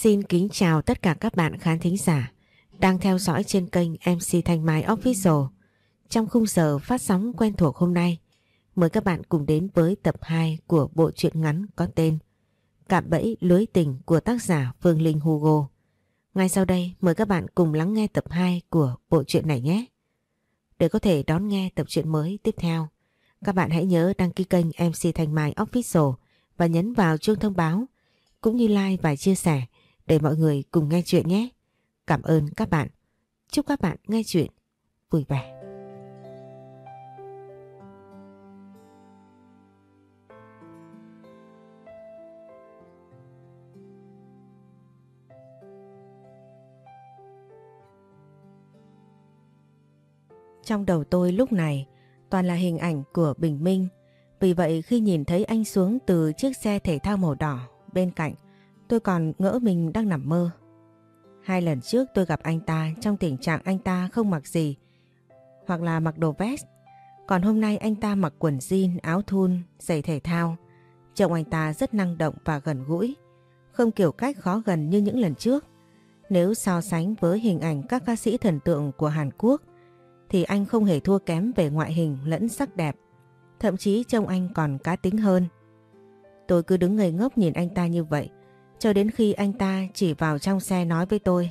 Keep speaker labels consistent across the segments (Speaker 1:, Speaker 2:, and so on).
Speaker 1: Xin kính chào tất cả các bạn khán thính giả đang theo dõi trên kênh MC Thanh Mai Official. Trong khung giờ phát sóng quen thuộc hôm nay, mời các bạn cùng đến với tập 2 của bộ truyện ngắn có tên Cạm bẫy lưới tình của tác giả Phương Linh Hugo. Ngay sau đây mời các bạn cùng lắng nghe tập 2 của bộ truyện này nhé. Để có thể đón nghe tập truyện mới tiếp theo, các bạn hãy nhớ đăng ký kênh MC Thanh Mai Official và nhấn vào chuông thông báo cũng như like và chia sẻ để mọi người cùng nghe chuyện nhé. Cảm ơn các bạn. Chúc các bạn nghe chuyện vui vẻ. Trong đầu tôi lúc này toàn là hình ảnh của Bình Minh. Vì vậy khi nhìn thấy anh xuống từ chiếc xe thể thao màu đỏ bên cạnh, tôi còn ngỡ mình đang nằm mơ. Hai lần trước tôi gặp anh ta trong tình trạng anh ta không mặc gì, hoặc là mặc đồ vest. Còn hôm nay anh ta mặc quần jean, áo thun, giày thể thao. Trông anh ta rất năng động và gần gũi, không kiểu cách khó gần như những lần trước. Nếu so sánh với hình ảnh các ca sĩ thần tượng của Hàn Quốc, thì anh không hề thua kém về ngoại hình lẫn sắc đẹp. Thậm chí trông anh còn cá tính hơn. Tôi cứ đứng ngây ngốc nhìn anh ta như vậy, cho đến khi anh ta chỉ vào trong xe nói với tôi.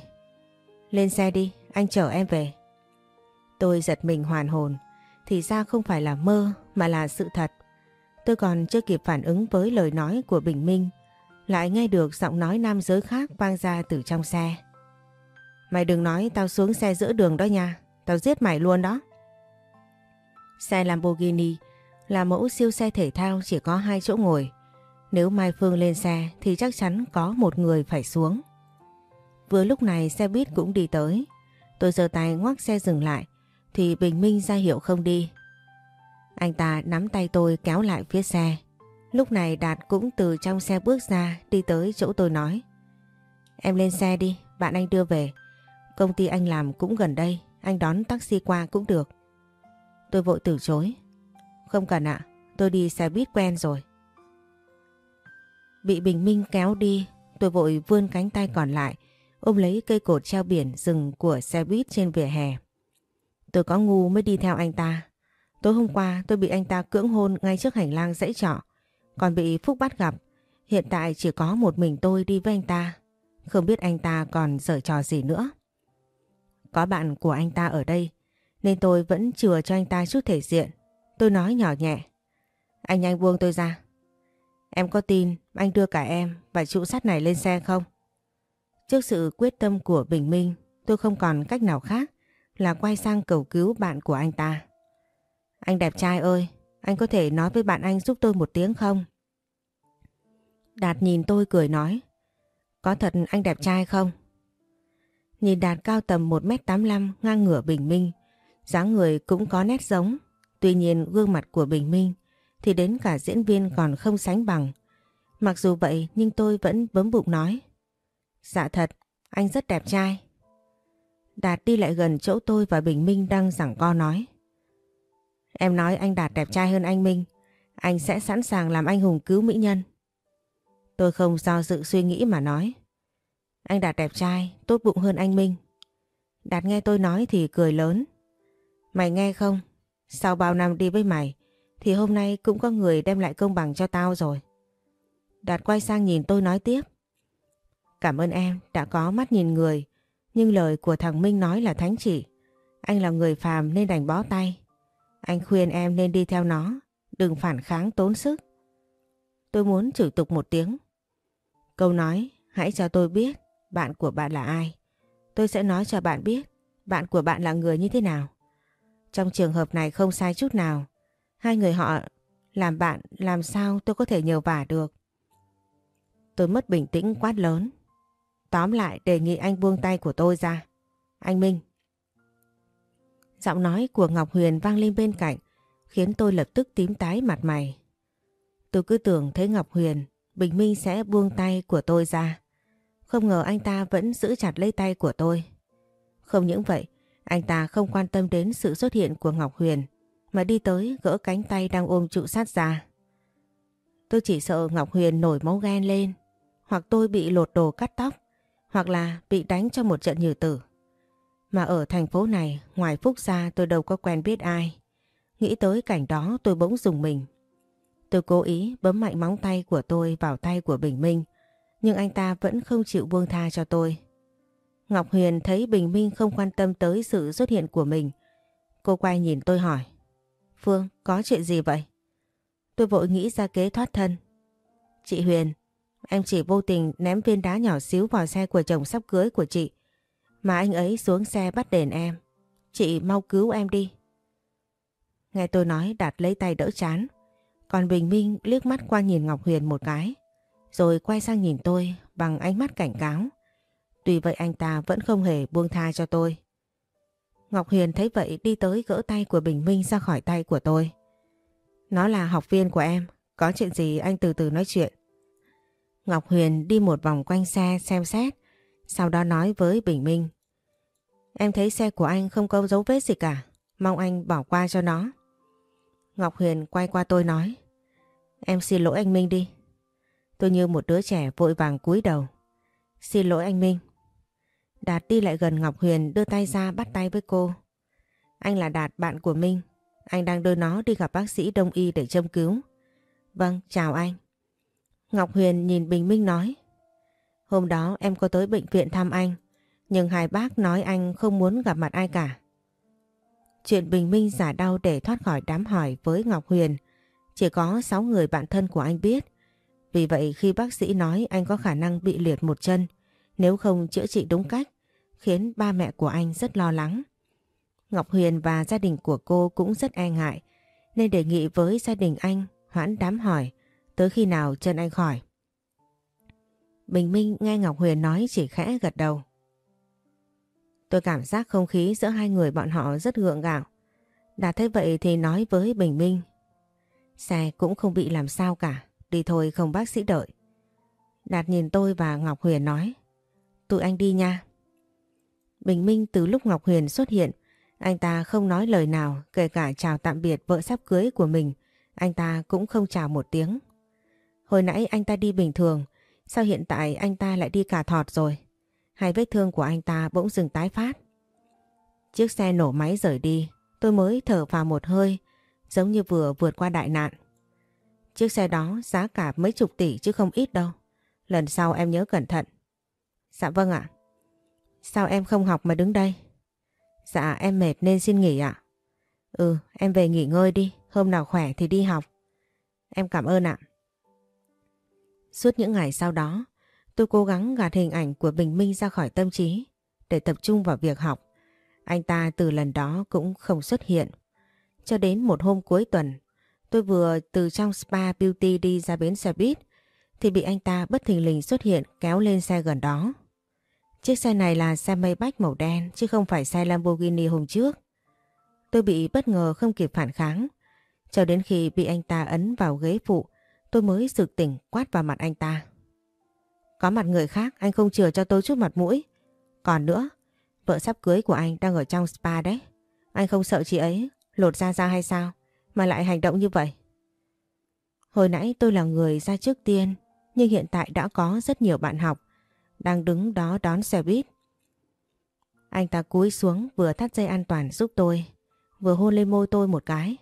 Speaker 1: Lên xe đi, anh chở em về. Tôi giật mình hoàn hồn, thì ra không phải là mơ mà là sự thật. Tôi còn chưa kịp phản ứng với lời nói của Bình Minh, lại nghe được giọng nói nam giới khác vang ra từ trong xe. Mày đừng nói tao xuống xe giữa đường đó nha, tao giết mày luôn đó. Xe Lamborghini là mẫu siêu xe thể thao chỉ có hai chỗ ngồi. Nếu Mai Phương lên xe thì chắc chắn có một người phải xuống. Vừa lúc này xe buýt cũng đi tới. Tôi giơ tay ngoắc xe dừng lại thì Bình Minh ra hiệu không đi. Anh ta nắm tay tôi kéo lại phía xe. Lúc này Đạt cũng từ trong xe bước ra đi tới chỗ tôi nói. Em lên xe đi, bạn anh đưa về. Công ty anh làm cũng gần đây, anh đón taxi qua cũng được. Tôi vội từ chối. Không cần ạ, tôi đi xe buýt quen rồi. Bị Bình Minh kéo đi, tôi vội vươn cánh tay còn lại, ôm lấy cây cột treo biển rừng của xe buýt trên vỉa hè. Tôi có ngu mới đi theo anh ta. Tối hôm qua tôi bị anh ta cưỡng hôn ngay trước hành lang dãy trọ, còn bị Phúc bắt gặp. Hiện tại chỉ có một mình tôi đi với anh ta. Không biết anh ta còn giở trò gì nữa. Có bạn của anh ta ở đây, nên tôi vẫn chừa cho anh ta chút thể diện. Tôi nói nhỏ nhẹ. Anh nhanh buông tôi ra. Em có tin anh đưa cả em và trụ sắt này lên xe không? Trước sự quyết tâm của Bình Minh, tôi không còn cách nào khác là quay sang cầu cứu bạn của anh ta. Anh đẹp trai ơi, anh có thể nói với bạn anh giúp tôi một tiếng không? Đạt nhìn tôi cười nói. Có thật anh đẹp trai không? Nhìn Đạt cao tầm 1m85 ngang ngửa Bình Minh, dáng người cũng có nét giống. Tuy nhiên gương mặt của Bình Minh thì đến cả diễn viên còn không sánh bằng. Mặc dù vậy nhưng tôi vẫn bấm bụng nói. Dạ thật, anh rất đẹp trai. Đạt đi lại gần chỗ tôi và Bình Minh đang giảng co nói. Em nói anh Đạt đẹp trai hơn anh Minh, anh sẽ sẵn sàng làm anh hùng cứu mỹ nhân. Tôi không do dự suy nghĩ mà nói. Anh Đạt đẹp trai, tốt bụng hơn anh Minh. Đạt nghe tôi nói thì cười lớn. Mày nghe không? Sau bao năm đi với mày, thì hôm nay cũng có người đem lại công bằng cho tao rồi. Đạt quay sang nhìn tôi nói tiếp. Cảm ơn em đã có mắt nhìn người, nhưng lời của thằng Minh nói là thánh chỉ. Anh là người phàm nên đành bó tay. Anh khuyên em nên đi theo nó, đừng phản kháng tốn sức. Tôi muốn chửi tục một tiếng. Câu nói, hãy cho tôi biết bạn của bạn là ai. Tôi sẽ nói cho bạn biết bạn của bạn là người như thế nào. Trong trường hợp này không sai chút nào. Hai người họ làm bạn làm sao tôi có thể nhờ vả được. Tôi mất bình tĩnh quát lớn. Tóm lại đề nghị anh buông tay của tôi ra. Anh Minh. Giọng nói của Ngọc Huyền vang lên bên cạnh khiến tôi lập tức tím tái mặt mày. Tôi cứ tưởng thấy Ngọc Huyền, Bình Minh sẽ buông tay của tôi ra. Không ngờ anh ta vẫn giữ chặt lấy tay của tôi. Không những vậy, anh ta không quan tâm đến sự xuất hiện của Ngọc Huyền mà đi tới gỡ cánh tay đang ôm trụ sát ra. Tôi chỉ sợ Ngọc Huyền nổi máu ghen lên hoặc tôi bị lột đồ cắt tóc hoặc là bị đánh cho một trận nhử tử. Mà ở thành phố này, ngoài Phúc ra tôi đâu có quen biết ai. Nghĩ tới cảnh đó tôi bỗng dùng mình. Tôi cố ý bấm mạnh móng tay của tôi vào tay của Bình Minh, nhưng anh ta vẫn không chịu buông tha cho tôi. Ngọc Huyền thấy Bình Minh không quan tâm tới sự xuất hiện của mình. Cô quay nhìn tôi hỏi. Phương, có chuyện gì vậy? Tôi vội nghĩ ra kế thoát thân. Chị Huyền, em chỉ vô tình ném viên đá nhỏ xíu vào xe của chồng sắp cưới của chị. Mà anh ấy xuống xe bắt đền em. Chị mau cứu em đi. Nghe tôi nói Đạt lấy tay đỡ chán. Còn Bình Minh liếc mắt qua nhìn Ngọc Huyền một cái. Rồi quay sang nhìn tôi bằng ánh mắt cảnh cáo. Tuy vậy anh ta vẫn không hề buông tha cho tôi. Ngọc Huyền thấy vậy đi tới gỡ tay của Bình Minh ra khỏi tay của tôi. Nó là học viên của em, có chuyện gì anh từ từ nói chuyện. Ngọc Huyền đi một vòng quanh xe xem xét, sau đó nói với Bình Minh. Em thấy xe của anh không có dấu vết gì cả, mong anh bỏ qua cho nó. Ngọc Huyền quay qua tôi nói. Em xin lỗi anh Minh đi. Tôi như một đứa trẻ vội vàng cúi đầu. Xin lỗi anh Minh. Đạt đi lại gần Ngọc Huyền đưa tay ra bắt tay với cô. Anh là Đạt bạn của Minh. Anh đang đưa nó đi gặp bác sĩ đông y để châm cứu. Vâng, chào anh. Ngọc Huyền nhìn Bình Minh nói. Hôm đó em có tới bệnh viện thăm anh. Nhưng hai bác nói anh không muốn gặp mặt ai cả. Chuyện Bình Minh giả đau để thoát khỏi đám hỏi với Ngọc Huyền. Chỉ có 6 người bạn thân của anh biết. Vì vậy khi bác sĩ nói anh có khả năng bị liệt một chân nếu không chữa trị đúng cách, khiến ba mẹ của anh rất lo lắng. Ngọc Huyền và gia đình của cô cũng rất e ngại, nên đề nghị với gia đình anh hoãn đám hỏi tới khi nào chân anh khỏi. Bình Minh nghe Ngọc Huyền nói chỉ khẽ gật đầu. Tôi cảm giác không khí giữa hai người bọn họ rất gượng gạo. Đạt thế vậy thì nói với Bình Minh. Xe cũng không bị làm sao cả, đi thôi không bác sĩ đợi. Đạt nhìn tôi và Ngọc Huyền nói. Tụi anh đi nha. Bình Minh từ lúc Ngọc Huyền xuất hiện, anh ta không nói lời nào, kể cả chào tạm biệt vợ sắp cưới của mình, anh ta cũng không chào một tiếng. Hồi nãy anh ta đi bình thường, sao hiện tại anh ta lại đi cả thọt rồi? Hai vết thương của anh ta bỗng dừng tái phát. Chiếc xe nổ máy rời đi, tôi mới thở vào một hơi, giống như vừa vượt qua đại nạn. Chiếc xe đó giá cả mấy chục tỷ chứ không ít đâu. Lần sau em nhớ cẩn thận. Dạ vâng ạ. Sao em không học mà đứng đây? Dạ em mệt nên xin nghỉ ạ. Ừ em về nghỉ ngơi đi, hôm nào khỏe thì đi học. Em cảm ơn ạ. Suốt những ngày sau đó, tôi cố gắng gạt hình ảnh của Bình Minh ra khỏi tâm trí để tập trung vào việc học. Anh ta từ lần đó cũng không xuất hiện. Cho đến một hôm cuối tuần, tôi vừa từ trong spa beauty đi ra bến xe buýt thì bị anh ta bất thình lình xuất hiện kéo lên xe gần đó. Chiếc xe này là xe Maybach màu đen chứ không phải xe Lamborghini hôm trước. Tôi bị bất ngờ không kịp phản kháng. Cho đến khi bị anh ta ấn vào ghế phụ, tôi mới sực tỉnh quát vào mặt anh ta. Có mặt người khác anh không chừa cho tôi chút mặt mũi. Còn nữa, vợ sắp cưới của anh đang ở trong spa đấy. Anh không sợ chị ấy lột da ra hay sao mà lại hành động như vậy? Hồi nãy tôi là người ra trước tiên nhưng hiện tại đã có rất nhiều bạn học đang đứng đó đón xe buýt. Anh ta cúi xuống vừa thắt dây an toàn giúp tôi, vừa hôn lên môi tôi một cái.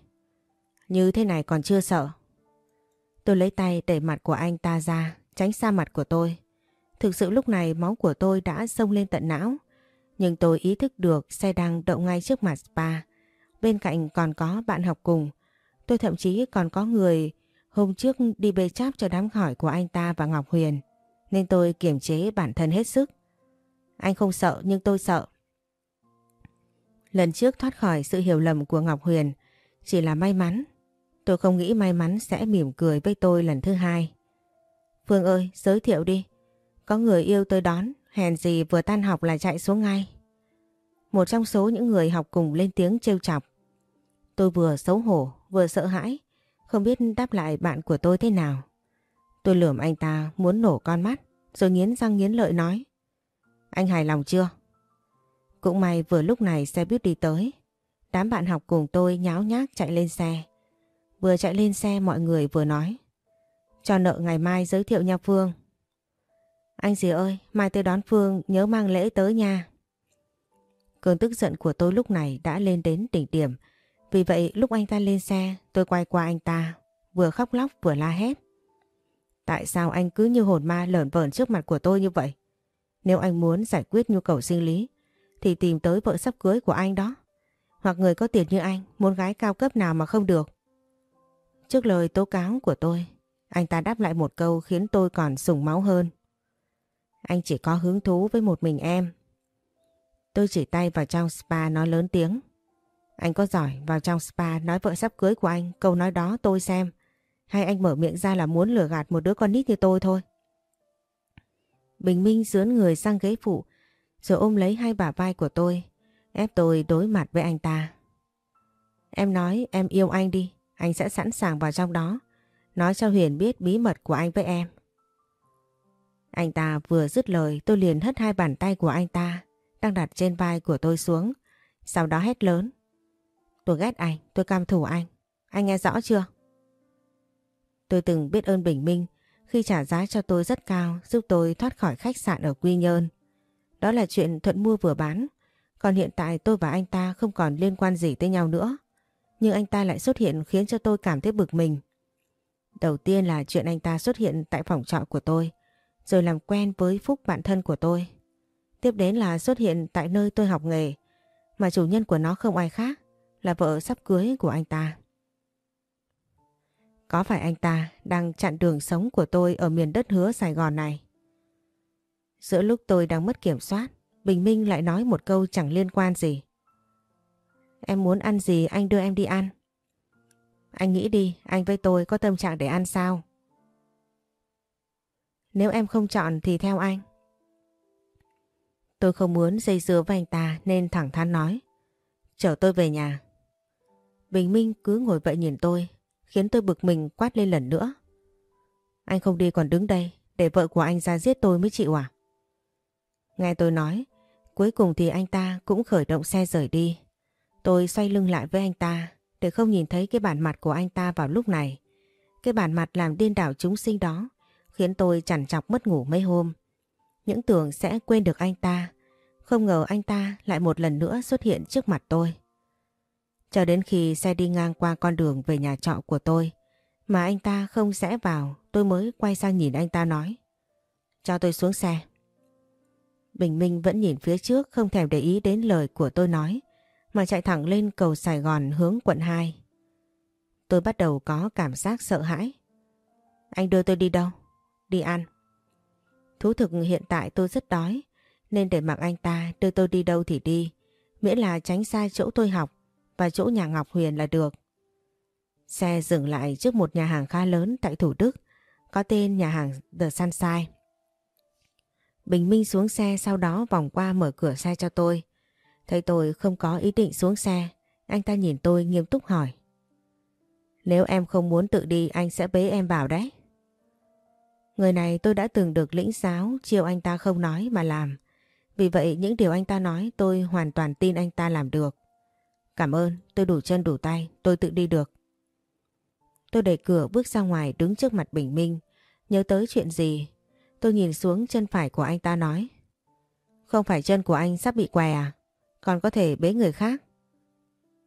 Speaker 1: Như thế này còn chưa sợ. Tôi lấy tay đẩy mặt của anh ta ra, tránh xa mặt của tôi. Thực sự lúc này máu của tôi đã sông lên tận não, nhưng tôi ý thức được xe đang đậu ngay trước mặt spa. Bên cạnh còn có bạn học cùng. Tôi thậm chí còn có người hôm trước đi bê cháp cho đám hỏi của anh ta và Ngọc Huyền nên tôi kiềm chế bản thân hết sức. Anh không sợ nhưng tôi sợ. Lần trước thoát khỏi sự hiểu lầm của Ngọc Huyền chỉ là may mắn. Tôi không nghĩ may mắn sẽ mỉm cười với tôi lần thứ hai. Phương ơi, giới thiệu đi. Có người yêu tôi đón, hèn gì vừa tan học là chạy xuống ngay. Một trong số những người học cùng lên tiếng trêu chọc. Tôi vừa xấu hổ, vừa sợ hãi, không biết đáp lại bạn của tôi thế nào. Tôi lườm anh ta muốn nổ con mắt rồi nghiến răng nghiến lợi nói. Anh hài lòng chưa? Cũng may vừa lúc này xe buýt đi tới. Đám bạn học cùng tôi nháo nhác chạy lên xe. Vừa chạy lên xe mọi người vừa nói. Cho nợ ngày mai giới thiệu nha Phương. Anh gì ơi, mai tôi đón Phương nhớ mang lễ tới nha. Cơn tức giận của tôi lúc này đã lên đến đỉnh điểm. Vì vậy lúc anh ta lên xe tôi quay qua anh ta vừa khóc lóc vừa la hét. Tại sao anh cứ như hồn ma lởn vởn trước mặt của tôi như vậy? Nếu anh muốn giải quyết nhu cầu sinh lý thì tìm tới vợ sắp cưới của anh đó. Hoặc người có tiền như anh muốn gái cao cấp nào mà không được. Trước lời tố cáo của tôi, anh ta đáp lại một câu khiến tôi còn sùng máu hơn. Anh chỉ có hứng thú với một mình em. Tôi chỉ tay vào trong spa nói lớn tiếng. Anh có giỏi vào trong spa nói vợ sắp cưới của anh câu nói đó tôi xem. Hay anh mở miệng ra là muốn lừa gạt một đứa con nít như tôi thôi. Bình Minh dướn người sang ghế phụ rồi ôm lấy hai bả vai của tôi ép tôi đối mặt với anh ta. Em nói em yêu anh đi, anh sẽ sẵn sàng vào trong đó. Nói cho Huyền biết bí mật của anh với em. Anh ta vừa dứt lời tôi liền hất hai bàn tay của anh ta đang đặt trên vai của tôi xuống. Sau đó hét lớn. Tôi ghét anh, tôi cam thủ anh. Anh nghe rõ chưa? Tôi từng biết ơn Bình Minh khi trả giá cho tôi rất cao giúp tôi thoát khỏi khách sạn ở Quy Nhơn. Đó là chuyện thuận mua vừa bán. Còn hiện tại tôi và anh ta không còn liên quan gì tới nhau nữa. Nhưng anh ta lại xuất hiện khiến cho tôi cảm thấy bực mình. Đầu tiên là chuyện anh ta xuất hiện tại phòng trọ của tôi, rồi làm quen với Phúc bạn thân của tôi. Tiếp đến là xuất hiện tại nơi tôi học nghề, mà chủ nhân của nó không ai khác, là vợ sắp cưới của anh ta. Có phải anh ta đang chặn đường sống của tôi ở miền đất hứa Sài Gòn này? Giữa lúc tôi đang mất kiểm soát, Bình Minh lại nói một câu chẳng liên quan gì. Em muốn ăn gì anh đưa em đi ăn. Anh nghĩ đi, anh với tôi có tâm trạng để ăn sao? Nếu em không chọn thì theo anh. Tôi không muốn dây dưa với anh ta nên thẳng thắn nói. Chở tôi về nhà. Bình Minh cứ ngồi vậy nhìn tôi, khiến tôi bực mình quát lên lần nữa. Anh không đi còn đứng đây, để vợ của anh ra giết tôi mới chịu à? Nghe tôi nói, cuối cùng thì anh ta cũng khởi động xe rời đi. Tôi xoay lưng lại với anh ta để không nhìn thấy cái bản mặt của anh ta vào lúc này. Cái bản mặt làm điên đảo chúng sinh đó khiến tôi chẳng chọc mất ngủ mấy hôm. Những tưởng sẽ quên được anh ta, không ngờ anh ta lại một lần nữa xuất hiện trước mặt tôi. Cho đến khi xe đi ngang qua con đường về nhà trọ của tôi, mà anh ta không rẽ vào, tôi mới quay sang nhìn anh ta nói. Cho tôi xuống xe. Bình Minh vẫn nhìn phía trước không thèm để ý đến lời của tôi nói mà chạy thẳng lên cầu Sài Gòn hướng quận 2. Tôi bắt đầu có cảm giác sợ hãi. Anh đưa tôi đi đâu? Đi ăn. Thú thực hiện tại tôi rất đói nên để mặc anh ta đưa tôi đi đâu thì đi miễn là tránh xa chỗ tôi học và chỗ nhà Ngọc Huyền là được. Xe dừng lại trước một nhà hàng khá lớn tại Thủ Đức có tên nhà hàng The Sunshine. Bình Minh xuống xe sau đó vòng qua mở cửa xe cho tôi. Thấy tôi không có ý định xuống xe, anh ta nhìn tôi nghiêm túc hỏi. Nếu em không muốn tự đi anh sẽ bế em vào đấy. Người này tôi đã từng được lĩnh giáo chiều anh ta không nói mà làm. Vì vậy những điều anh ta nói tôi hoàn toàn tin anh ta làm được. Cảm ơn, tôi đủ chân đủ tay, tôi tự đi được. Tôi đẩy cửa bước ra ngoài đứng trước mặt Bình Minh. Nhớ tới chuyện gì? Tôi nhìn xuống chân phải của anh ta nói. Không phải chân của anh sắp bị què à? còn có thể bế người khác.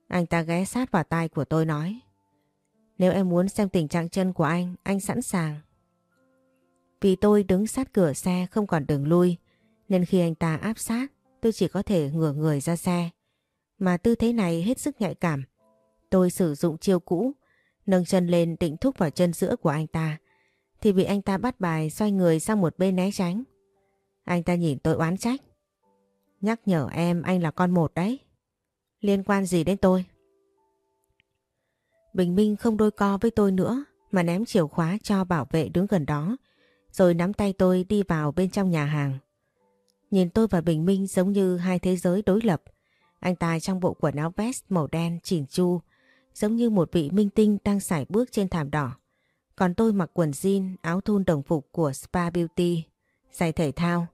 Speaker 1: Anh ta ghé sát vào tai của tôi nói. Nếu em muốn xem tình trạng chân của anh, anh sẵn sàng. Vì tôi đứng sát cửa xe không còn đường lui, nên khi anh ta áp sát, tôi chỉ có thể ngửa người ra xe. Mà tư thế này hết sức nhạy cảm. Tôi sử dụng chiêu cũ, nâng chân lên định thúc vào chân giữa của anh ta, thì bị anh ta bắt bài xoay người sang một bên né tránh. Anh ta nhìn tôi oán trách. Nhắc nhở em anh là con một đấy. Liên quan gì đến tôi? Bình Minh không đôi co với tôi nữa mà ném chìa khóa cho bảo vệ đứng gần đó rồi nắm tay tôi đi vào bên trong nhà hàng. Nhìn tôi và Bình Minh giống như hai thế giới đối lập. Anh ta trong bộ quần áo vest màu đen chỉn chu giống như một vị minh tinh đang sải bước trên thảm đỏ. Còn tôi mặc quần jean, áo thun đồng phục của Spa Beauty, giày thể thao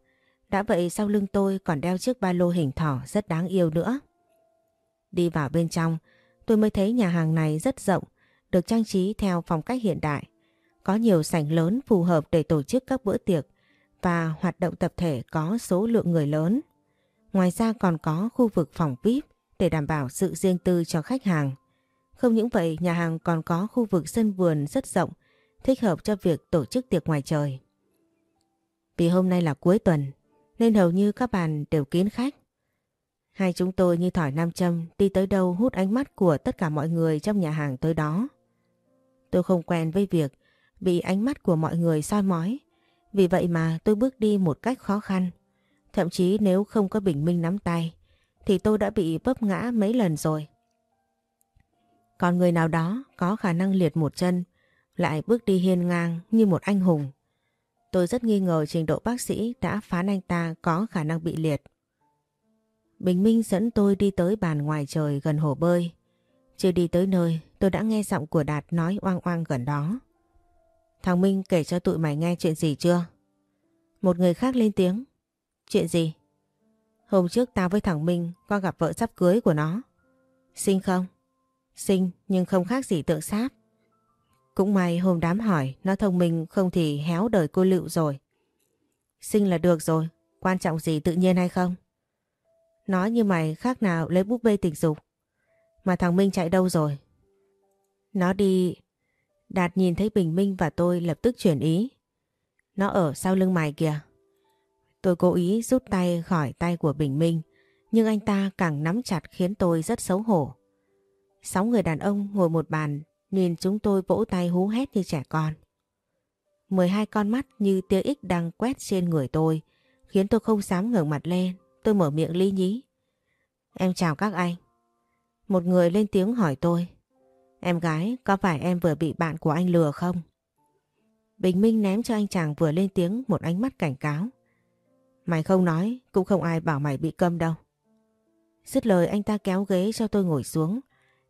Speaker 1: đã vậy sau lưng tôi còn đeo chiếc ba lô hình thỏ rất đáng yêu nữa. Đi vào bên trong, tôi mới thấy nhà hàng này rất rộng, được trang trí theo phong cách hiện đại. Có nhiều sảnh lớn phù hợp để tổ chức các bữa tiệc và hoạt động tập thể có số lượng người lớn. Ngoài ra còn có khu vực phòng VIP để đảm bảo sự riêng tư cho khách hàng. Không những vậy, nhà hàng còn có khu vực sân vườn rất rộng, thích hợp cho việc tổ chức tiệc ngoài trời. Vì hôm nay là cuối tuần, nên hầu như các bàn đều kín khách. Hai chúng tôi như thỏi nam châm đi tới đâu hút ánh mắt của tất cả mọi người trong nhà hàng tới đó. Tôi không quen với việc bị ánh mắt của mọi người soi mói. Vì vậy mà tôi bước đi một cách khó khăn. Thậm chí nếu không có Bình Minh nắm tay, thì tôi đã bị bấp ngã mấy lần rồi. Còn người nào đó có khả năng liệt một chân, lại bước đi hiên ngang như một anh hùng. Tôi rất nghi ngờ trình độ bác sĩ đã phán anh ta có khả năng bị liệt. Bình Minh dẫn tôi đi tới bàn ngoài trời gần hồ bơi. Chưa đi tới nơi, tôi đã nghe giọng của Đạt nói oang oang gần đó. Thằng Minh kể cho tụi mày nghe chuyện gì chưa? Một người khác lên tiếng. Chuyện gì? Hôm trước tao với thằng Minh có gặp vợ sắp cưới của nó. Xinh không? Xinh nhưng không khác gì tượng sáp. Cũng may hôm đám hỏi nó thông minh không thì héo đời cô lựu rồi. Xinh là được rồi, quan trọng gì tự nhiên hay không? Nói như mày khác nào lấy búp bê tình dục. Mà thằng Minh chạy đâu rồi? Nó đi... Đạt nhìn thấy Bình Minh và tôi lập tức chuyển ý. Nó ở sau lưng mày kìa. Tôi cố ý rút tay khỏi tay của Bình Minh, nhưng anh ta càng nắm chặt khiến tôi rất xấu hổ. Sáu người đàn ông ngồi một bàn, nhìn chúng tôi vỗ tay hú hét như trẻ con. 12 con mắt như tia ích đang quét trên người tôi, khiến tôi không dám ngẩng mặt lên. Tôi mở miệng lý nhí. Em chào các anh. Một người lên tiếng hỏi tôi. Em gái, có phải em vừa bị bạn của anh lừa không? Bình Minh ném cho anh chàng vừa lên tiếng một ánh mắt cảnh cáo. Mày không nói, cũng không ai bảo mày bị câm đâu. Dứt lời anh ta kéo ghế cho tôi ngồi xuống.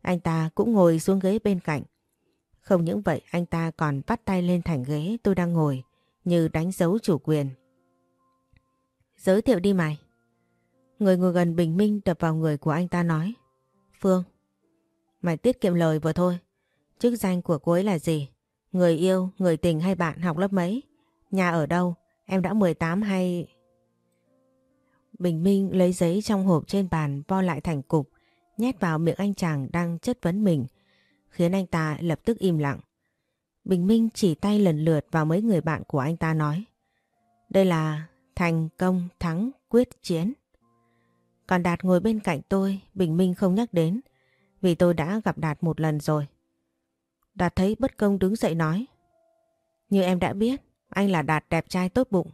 Speaker 1: Anh ta cũng ngồi xuống ghế bên cạnh. Không những vậy anh ta còn bắt tay lên thành ghế tôi đang ngồi như đánh dấu chủ quyền. Giới thiệu đi mày. Người ngồi gần Bình Minh đập vào người của anh ta nói. Phương, mày tiết kiệm lời vừa thôi. Chức danh của cô ấy là gì? Người yêu, người tình hay bạn học lớp mấy? Nhà ở đâu? Em đã 18 hay... Bình Minh lấy giấy trong hộp trên bàn vo lại thành cục, nhét vào miệng anh chàng đang chất vấn mình, khiến anh ta lập tức im lặng. Bình Minh chỉ tay lần lượt vào mấy người bạn của anh ta nói. Đây là thành công thắng quyết chiến. Còn Đạt ngồi bên cạnh tôi, Bình Minh không nhắc đến, vì tôi đã gặp Đạt một lần rồi. Đạt thấy bất công đứng dậy nói. Như em đã biết, anh là Đạt đẹp trai tốt bụng.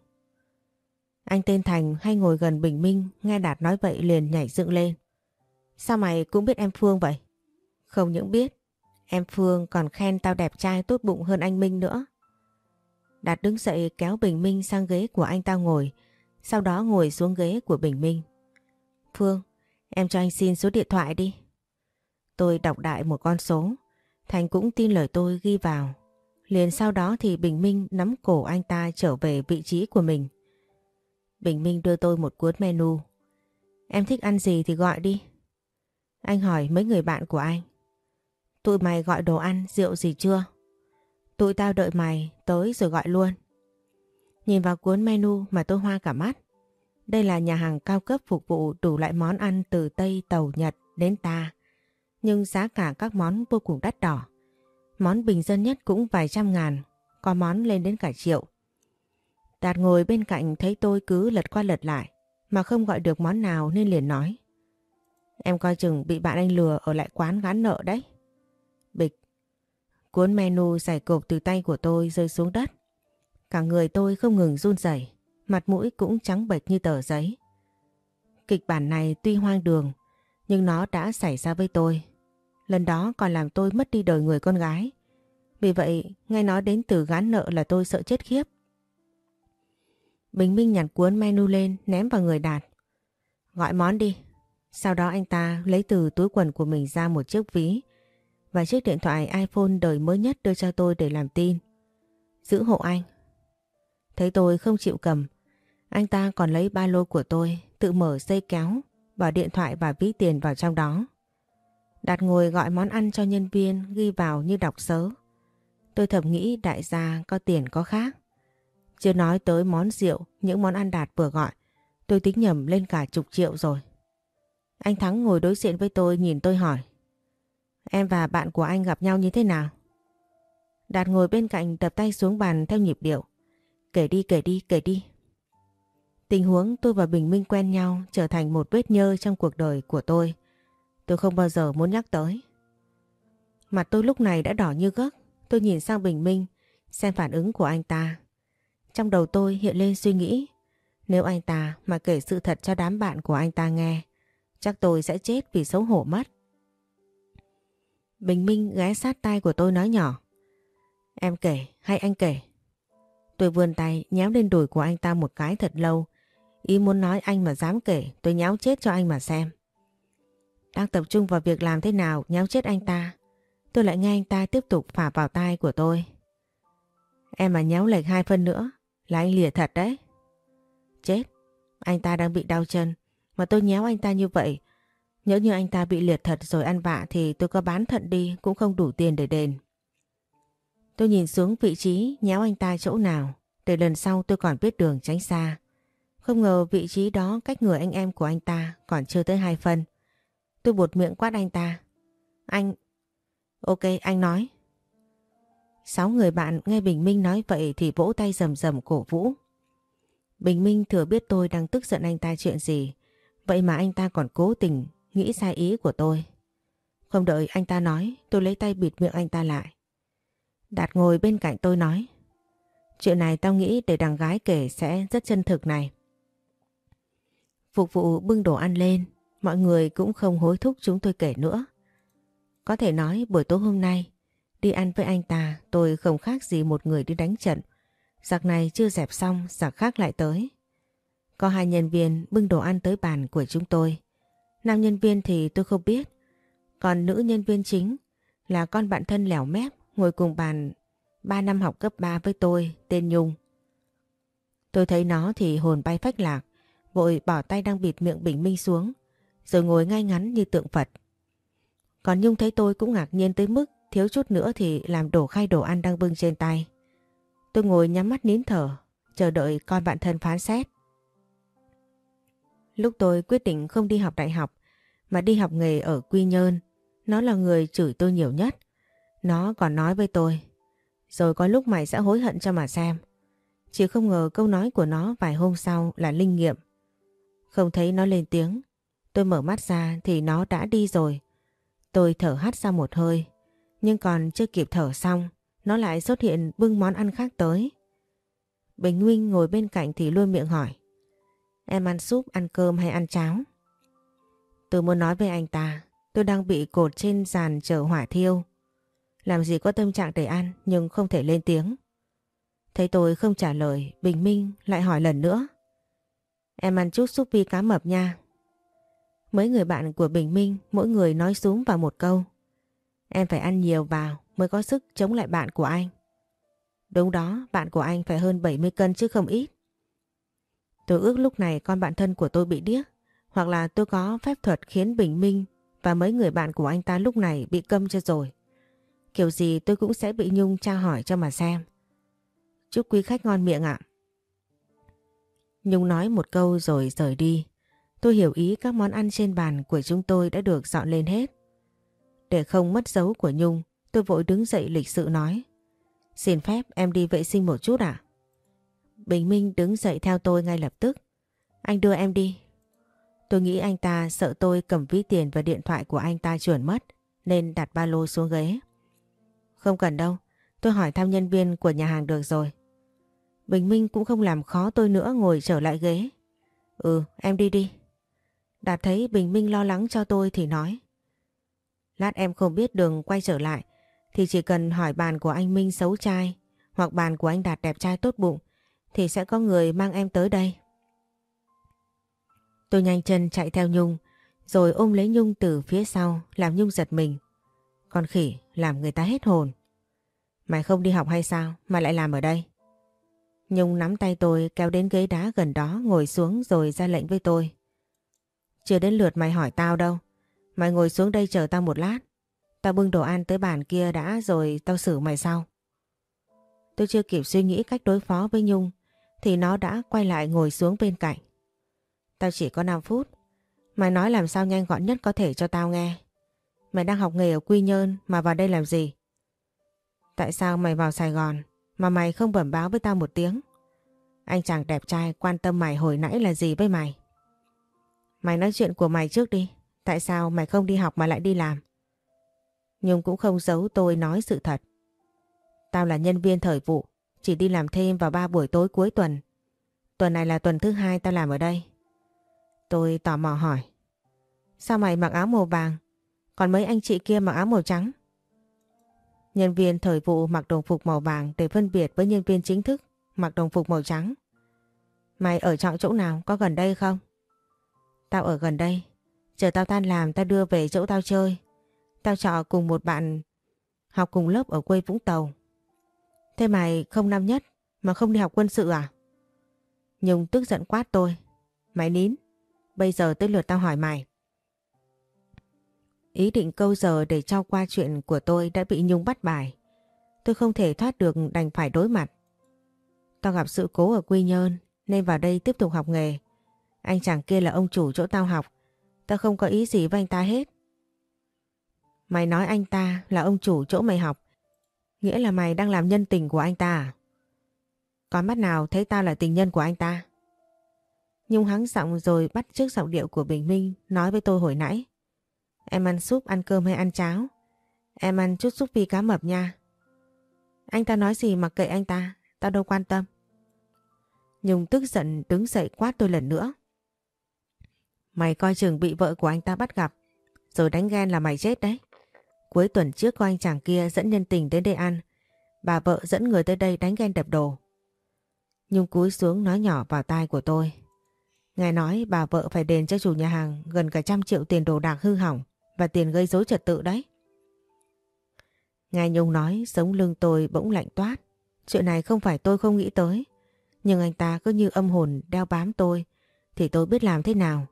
Speaker 1: Anh tên Thành hay ngồi gần Bình Minh, nghe Đạt nói vậy liền nhảy dựng lên. Sao mày cũng biết em Phương vậy? Không những biết, em Phương còn khen tao đẹp trai tốt bụng hơn anh Minh nữa. Đạt đứng dậy kéo Bình Minh sang ghế của anh ta ngồi, sau đó ngồi xuống ghế của Bình Minh. Phương, em cho anh xin số điện thoại đi. Tôi đọc đại một con số. Thành cũng tin lời tôi ghi vào. Liền sau đó thì Bình Minh nắm cổ anh ta trở về vị trí của mình. Bình Minh đưa tôi một cuốn menu. Em thích ăn gì thì gọi đi. Anh hỏi mấy người bạn của anh. Tụi mày gọi đồ ăn, rượu gì chưa? Tụi tao đợi mày tới rồi gọi luôn. Nhìn vào cuốn menu mà tôi hoa cả mắt. Đây là nhà hàng cao cấp phục vụ đủ loại món ăn từ Tây, Tàu, Nhật đến ta. Nhưng giá cả các món vô cùng đắt đỏ. Món bình dân nhất cũng vài trăm ngàn, có món lên đến cả triệu. Đạt ngồi bên cạnh thấy tôi cứ lật qua lật lại, mà không gọi được món nào nên liền nói. Em coi chừng bị bạn anh lừa ở lại quán gán nợ đấy. Bịch. Cuốn menu giải cộp từ tay của tôi rơi xuống đất. Cả người tôi không ngừng run rẩy mặt mũi cũng trắng bệch như tờ giấy. Kịch bản này tuy hoang đường, nhưng nó đã xảy ra với tôi. Lần đó còn làm tôi mất đi đời người con gái. Vì vậy, nghe nói đến từ gán nợ là tôi sợ chết khiếp. Bình Minh nhặt cuốn menu lên ném vào người Đạt. Gọi món đi. Sau đó anh ta lấy từ túi quần của mình ra một chiếc ví và chiếc điện thoại iPhone đời mới nhất đưa cho tôi để làm tin. Giữ hộ anh. Thấy tôi không chịu cầm, anh ta còn lấy ba lô của tôi, tự mở dây kéo, bỏ điện thoại và ví tiền vào trong đó. Đạt ngồi gọi món ăn cho nhân viên ghi vào như đọc sớ. Tôi thầm nghĩ đại gia có tiền có khác. Chưa nói tới món rượu, những món ăn Đạt vừa gọi. Tôi tính nhầm lên cả chục triệu rồi. Anh Thắng ngồi đối diện với tôi nhìn tôi hỏi. Em và bạn của anh gặp nhau như thế nào? Đạt ngồi bên cạnh đập tay xuống bàn theo nhịp điệu. Kể đi kể đi kể đi. Tình huống tôi và Bình Minh quen nhau trở thành một vết nhơ trong cuộc đời của tôi. Tôi không bao giờ muốn nhắc tới. Mặt tôi lúc này đã đỏ như gấc. Tôi nhìn sang Bình Minh xem phản ứng của anh ta. Trong đầu tôi hiện lên suy nghĩ nếu anh ta mà kể sự thật cho đám bạn của anh ta nghe, chắc tôi sẽ chết vì xấu hổ mất. Bình Minh ghé sát tay của tôi nói nhỏ Em kể hay anh kể? Tôi vươn tay nhéo lên đùi của anh ta một cái thật lâu Ý muốn nói anh mà dám kể, tôi nhéo chết cho anh mà xem. Đang tập trung vào việc làm thế nào nhéo chết anh ta. Tôi lại nghe anh ta tiếp tục phả vào tai của tôi. Em mà nhéo lệch hai phân nữa là anh lìa thật đấy. Chết, anh ta đang bị đau chân mà tôi nhéo anh ta như vậy. Nhớ như anh ta bị liệt thật rồi ăn vạ thì tôi có bán thận đi cũng không đủ tiền để đền. Tôi nhìn xuống vị trí nhéo anh ta chỗ nào để lần sau tôi còn biết đường tránh xa. Không ngờ vị trí đó cách người anh em của anh ta còn chưa tới hai phân. Tôi buột miệng quát anh ta. Anh... Ok, anh nói. Sáu người bạn nghe Bình Minh nói vậy thì vỗ tay rầm rầm cổ vũ. Bình Minh thừa biết tôi đang tức giận anh ta chuyện gì. Vậy mà anh ta còn cố tình nghĩ sai ý của tôi. Không đợi anh ta nói, tôi lấy tay bịt miệng anh ta lại. Đạt ngồi bên cạnh tôi nói. Chuyện này tao nghĩ để đằng gái kể sẽ rất chân thực này. Phục vụ bưng đồ ăn lên, mọi người cũng không hối thúc chúng tôi kể nữa. Có thể nói buổi tối hôm nay, đi ăn với anh ta tôi không khác gì một người đi đánh trận. Giặc này chưa dẹp xong, giặc khác lại tới. Có hai nhân viên bưng đồ ăn tới bàn của chúng tôi. Nam nhân viên thì tôi không biết. Còn nữ nhân viên chính là con bạn thân lẻo mép ngồi cùng bàn 3 năm học cấp 3 với tôi, tên Nhung. Tôi thấy nó thì hồn bay phách lạc vội bỏ tay đang bịt miệng Bình Minh xuống, rồi ngồi ngay ngắn như tượng Phật. Còn Nhung thấy tôi cũng ngạc nhiên tới mức thiếu chút nữa thì làm đổ khay đồ ăn đang bưng trên tay. Tôi ngồi nhắm mắt nín thở, chờ đợi con bạn thân phán xét. Lúc tôi quyết định không đi học đại học, mà đi học nghề ở Quy Nhơn, nó là người chửi tôi nhiều nhất. Nó còn nói với tôi, rồi có lúc mày sẽ hối hận cho mà xem. Chỉ không ngờ câu nói của nó vài hôm sau là linh nghiệm. Không thấy nó lên tiếng. Tôi mở mắt ra thì nó đã đi rồi. Tôi thở hắt ra một hơi. Nhưng còn chưa kịp thở xong, nó lại xuất hiện bưng món ăn khác tới. Bình Nguyên ngồi bên cạnh thì luôn miệng hỏi. Em ăn súp, ăn cơm hay ăn cháo? Tôi muốn nói với anh ta, tôi đang bị cột trên giàn chờ hỏa thiêu. Làm gì có tâm trạng để ăn nhưng không thể lên tiếng. Thấy tôi không trả lời, Bình Minh lại hỏi lần nữa. Em ăn chút súp vi cá mập nha. Mấy người bạn của Bình Minh mỗi người nói xuống vào một câu. Em phải ăn nhiều vào mới có sức chống lại bạn của anh. Đúng đó, bạn của anh phải hơn 70 cân chứ không ít. Tôi ước lúc này con bạn thân của tôi bị điếc hoặc là tôi có phép thuật khiến Bình Minh và mấy người bạn của anh ta lúc này bị câm cho rồi. Kiểu gì tôi cũng sẽ bị Nhung tra hỏi cho mà xem. Chúc quý khách ngon miệng ạ. Nhung nói một câu rồi rời đi. Tôi hiểu ý các món ăn trên bàn của chúng tôi đã được dọn lên hết. Để không mất dấu của Nhung, tôi vội đứng dậy lịch sự nói. Xin phép em đi vệ sinh một chút ạ. Bình Minh đứng dậy theo tôi ngay lập tức. Anh đưa em đi. Tôi nghĩ anh ta sợ tôi cầm ví tiền và điện thoại của anh ta chuẩn mất nên đặt ba lô xuống ghế. Không cần đâu, tôi hỏi thăm nhân viên của nhà hàng được rồi. Bình Minh cũng không làm khó tôi nữa ngồi trở lại ghế. Ừ, em đi đi. Đạt thấy Bình Minh lo lắng cho tôi thì nói. Lát em không biết đường quay trở lại, thì chỉ cần hỏi bàn của anh Minh xấu trai, hoặc bàn của anh Đạt đẹp trai tốt bụng, thì sẽ có người mang em tới đây. Tôi nhanh chân chạy theo Nhung, rồi ôm lấy Nhung từ phía sau, làm Nhung giật mình. Con khỉ, làm người ta hết hồn. Mày không đi học hay sao mà lại làm ở đây? Nhung nắm tay tôi, kéo đến ghế đá gần đó, ngồi xuống rồi ra lệnh với tôi. Chưa đến lượt mày hỏi tao đâu. Mày ngồi xuống đây chờ tao một lát. Tao bưng đồ ăn tới bàn kia đã rồi tao xử mày sau. Tôi chưa kịp suy nghĩ cách đối phó với Nhung, thì nó đã quay lại ngồi xuống bên cạnh. Tao chỉ có 5 phút. Mày nói làm sao nhanh gọn nhất có thể cho tao nghe. Mày đang học nghề ở Quy Nhơn mà vào đây làm gì? Tại sao mày vào Sài Gòn mà mày không bẩm báo với tao một tiếng? Anh chàng đẹp trai quan tâm mày hồi nãy là gì với mày? Mày nói chuyện của mày trước đi. Tại sao mày không đi học mà lại đi làm? Nhung cũng không giấu tôi nói sự thật. Tao là nhân viên thời vụ, chỉ đi làm thêm vào ba buổi tối cuối tuần. Tuần này là tuần thứ hai tao làm ở đây. Tôi tò mò hỏi. Sao mày mặc áo màu vàng, còn mấy anh chị kia mặc áo màu trắng? Nhân viên thời vụ mặc đồng phục màu vàng để phân biệt với nhân viên chính thức mặc đồng phục màu trắng. Mày ở trọ chỗ nào, có gần đây không? Tao ở gần đây, chờ tao tan làm tao đưa về chỗ tao chơi. Tao trọ cùng một bạn học cùng lớp ở quê Vũng Tàu. Thế mày không năm nhất mà không đi học quân sự à? Nhung tức giận quát tôi. Mày nín, bây giờ tới lượt tao hỏi mày. Ý định câu giờ để cho qua chuyện của tôi đã bị Nhung bắt bài. Tôi không thể thoát được đành phải đối mặt. Tao gặp sự cố ở Quy Nhơn nên vào đây tiếp tục học nghề. Anh chàng kia là ông chủ chỗ tao học. Tao không có ý gì với anh ta hết. Mày nói anh ta là ông chủ chỗ mày học. Nghĩa là mày đang làm nhân tình của anh ta à? Có mắt nào thấy tao là tình nhân của anh ta? Nhung hắng giọng rồi bắt trước giọng điệu của Bình Minh nói với tôi hồi nãy. Em ăn súp, ăn cơm hay ăn cháo? Em ăn chút súp vi cá mập nha. Anh ta nói gì mặc kệ anh ta, tao đâu quan tâm. Nhung tức giận đứng dậy quát tôi lần nữa. Mày coi chừng bị vợ của anh ta bắt gặp, rồi đánh ghen là mày chết đấy. Cuối tuần trước có anh chàng kia dẫn nhân tình đến đây ăn, bà vợ dẫn người tới đây đánh ghen đập đồ. Nhung cúi xuống nói nhỏ vào tai của tôi. Ngài nói bà vợ phải đền cho chủ nhà hàng gần cả trăm triệu tiền đồ đạc hư hỏng và tiền gây rối trật tự đấy. Ngài Nhung nói sống lưng tôi bỗng lạnh toát. Chuyện này không phải tôi không nghĩ tới. Nhưng anh ta cứ như âm hồn đeo bám tôi thì tôi biết làm thế nào.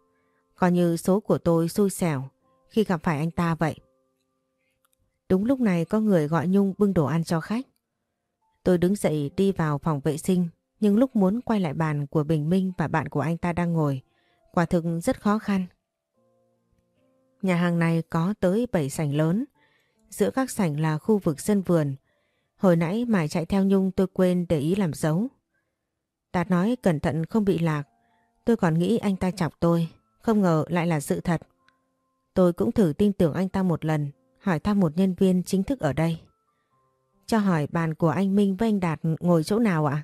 Speaker 1: Còn như số của tôi xui xẻo khi gặp phải anh ta vậy. Đúng lúc này có người gọi Nhung bưng đồ ăn cho khách. Tôi đứng dậy đi vào phòng vệ sinh, nhưng lúc muốn quay lại bàn của Bình Minh và bạn của anh ta đang ngồi, quả thực rất khó khăn. Nhà hàng này có tới 7 sảnh lớn. Giữa các sảnh là khu vực sân vườn. Hồi nãy mải chạy theo Nhung tôi quên để ý làm dấu. Đạt nói cẩn thận không bị lạc. Tôi còn nghĩ anh ta chọc tôi. Không ngờ lại là sự thật. Tôi cũng thử tin tưởng anh ta một lần. Hỏi thăm một nhân viên chính thức ở đây. Cho hỏi bàn của anh Minh với anh Đạt ngồi chỗ nào ạ?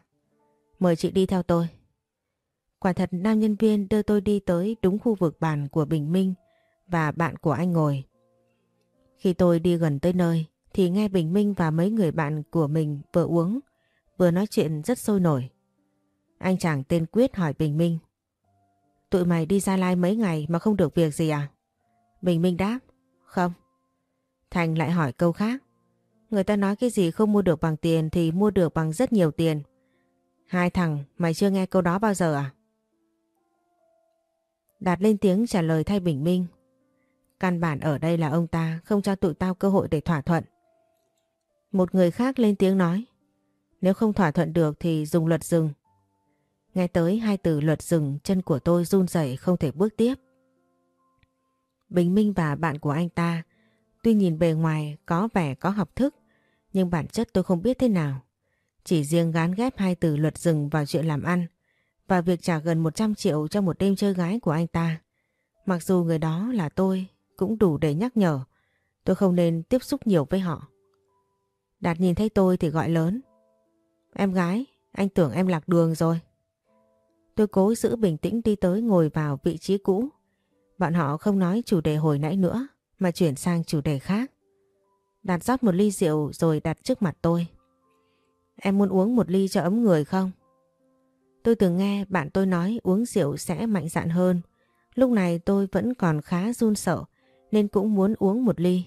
Speaker 1: Mời chị đi theo tôi. Quả thật nam nhân viên đưa tôi đi tới đúng khu vực bàn của Bình Minh và bạn của anh ngồi. Khi tôi đi gần tới nơi thì nghe Bình Minh và mấy người bạn của mình vừa uống, vừa nói chuyện rất sôi nổi. Anh chàng tên Quyết hỏi Bình Minh. Tụi mày đi Gia Lai mấy ngày mà không được việc gì à? Bình Minh đáp. Không. Thành lại hỏi câu khác. Người ta nói cái gì không mua được bằng tiền thì mua được bằng rất nhiều tiền. Hai thằng, mày chưa nghe câu đó bao giờ à? Đạt lên tiếng trả lời thay Bình Minh. Căn bản ở đây là ông ta không cho tụi tao cơ hội để thỏa thuận. Một người khác lên tiếng nói. Nếu không thỏa thuận được thì dùng luật rừng. Nghe tới hai từ luật rừng chân của tôi run rẩy không thể bước tiếp. Bình Minh và bạn của anh ta tuy nhìn bề ngoài có vẻ có học thức nhưng bản chất tôi không biết thế nào. Chỉ riêng gán ghép hai từ luật rừng vào chuyện làm ăn và việc trả gần 100 triệu cho một đêm chơi gái của anh ta. Mặc dù người đó là tôi cũng đủ để nhắc nhở tôi không nên tiếp xúc nhiều với họ. Đạt nhìn thấy tôi thì gọi lớn. Em gái, anh tưởng em lạc đường rồi. Tôi cố giữ bình tĩnh đi tới ngồi vào vị trí cũ. Bọn họ không nói chủ đề hồi nãy nữa mà chuyển sang chủ đề khác. Đạt rót một ly rượu rồi đặt trước mặt tôi. Em muốn uống một ly cho ấm người không? Tôi từng nghe bạn tôi nói uống rượu sẽ mạnh dạn hơn. Lúc này tôi vẫn còn khá run sợ nên cũng muốn uống một ly.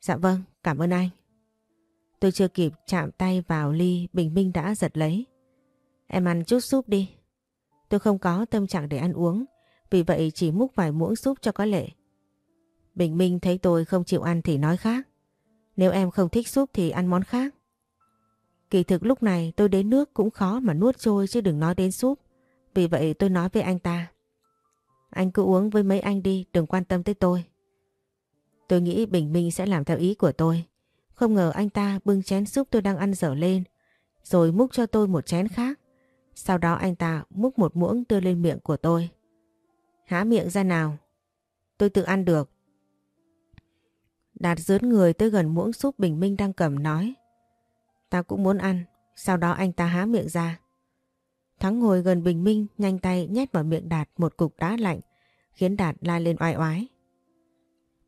Speaker 1: Dạ vâng, cảm ơn anh. Tôi chưa kịp chạm tay vào ly Bình Minh đã giật lấy. Em ăn chút súp đi. Tôi không có tâm trạng để ăn uống, vì vậy chỉ múc vài muỗng súp cho có lệ. Bình Minh thấy tôi không chịu ăn thì nói khác. Nếu em không thích súp thì ăn món khác. Kỳ thực lúc này tôi đến nước cũng khó mà nuốt trôi chứ đừng nói đến súp. Vì vậy tôi nói với anh ta. Anh cứ uống với mấy anh đi, đừng quan tâm tới tôi. Tôi nghĩ Bình Minh sẽ làm theo ý của tôi. Không ngờ anh ta bưng chén súp tôi đang ăn dở lên, rồi múc cho tôi một chén khác. Sau đó anh ta múc một muỗng đưa lên miệng của tôi. Há miệng ra nào. Tôi tự ăn được. Đạt dướn người tới gần muỗng súp Bình Minh đang cầm, nói. Tao cũng muốn ăn. Sau đó anh ta há miệng ra. Thắng ngồi gần Bình Minh, nhanh tay nhét vào miệng Đạt một cục đá lạnh, khiến Đạt la lên oai oái.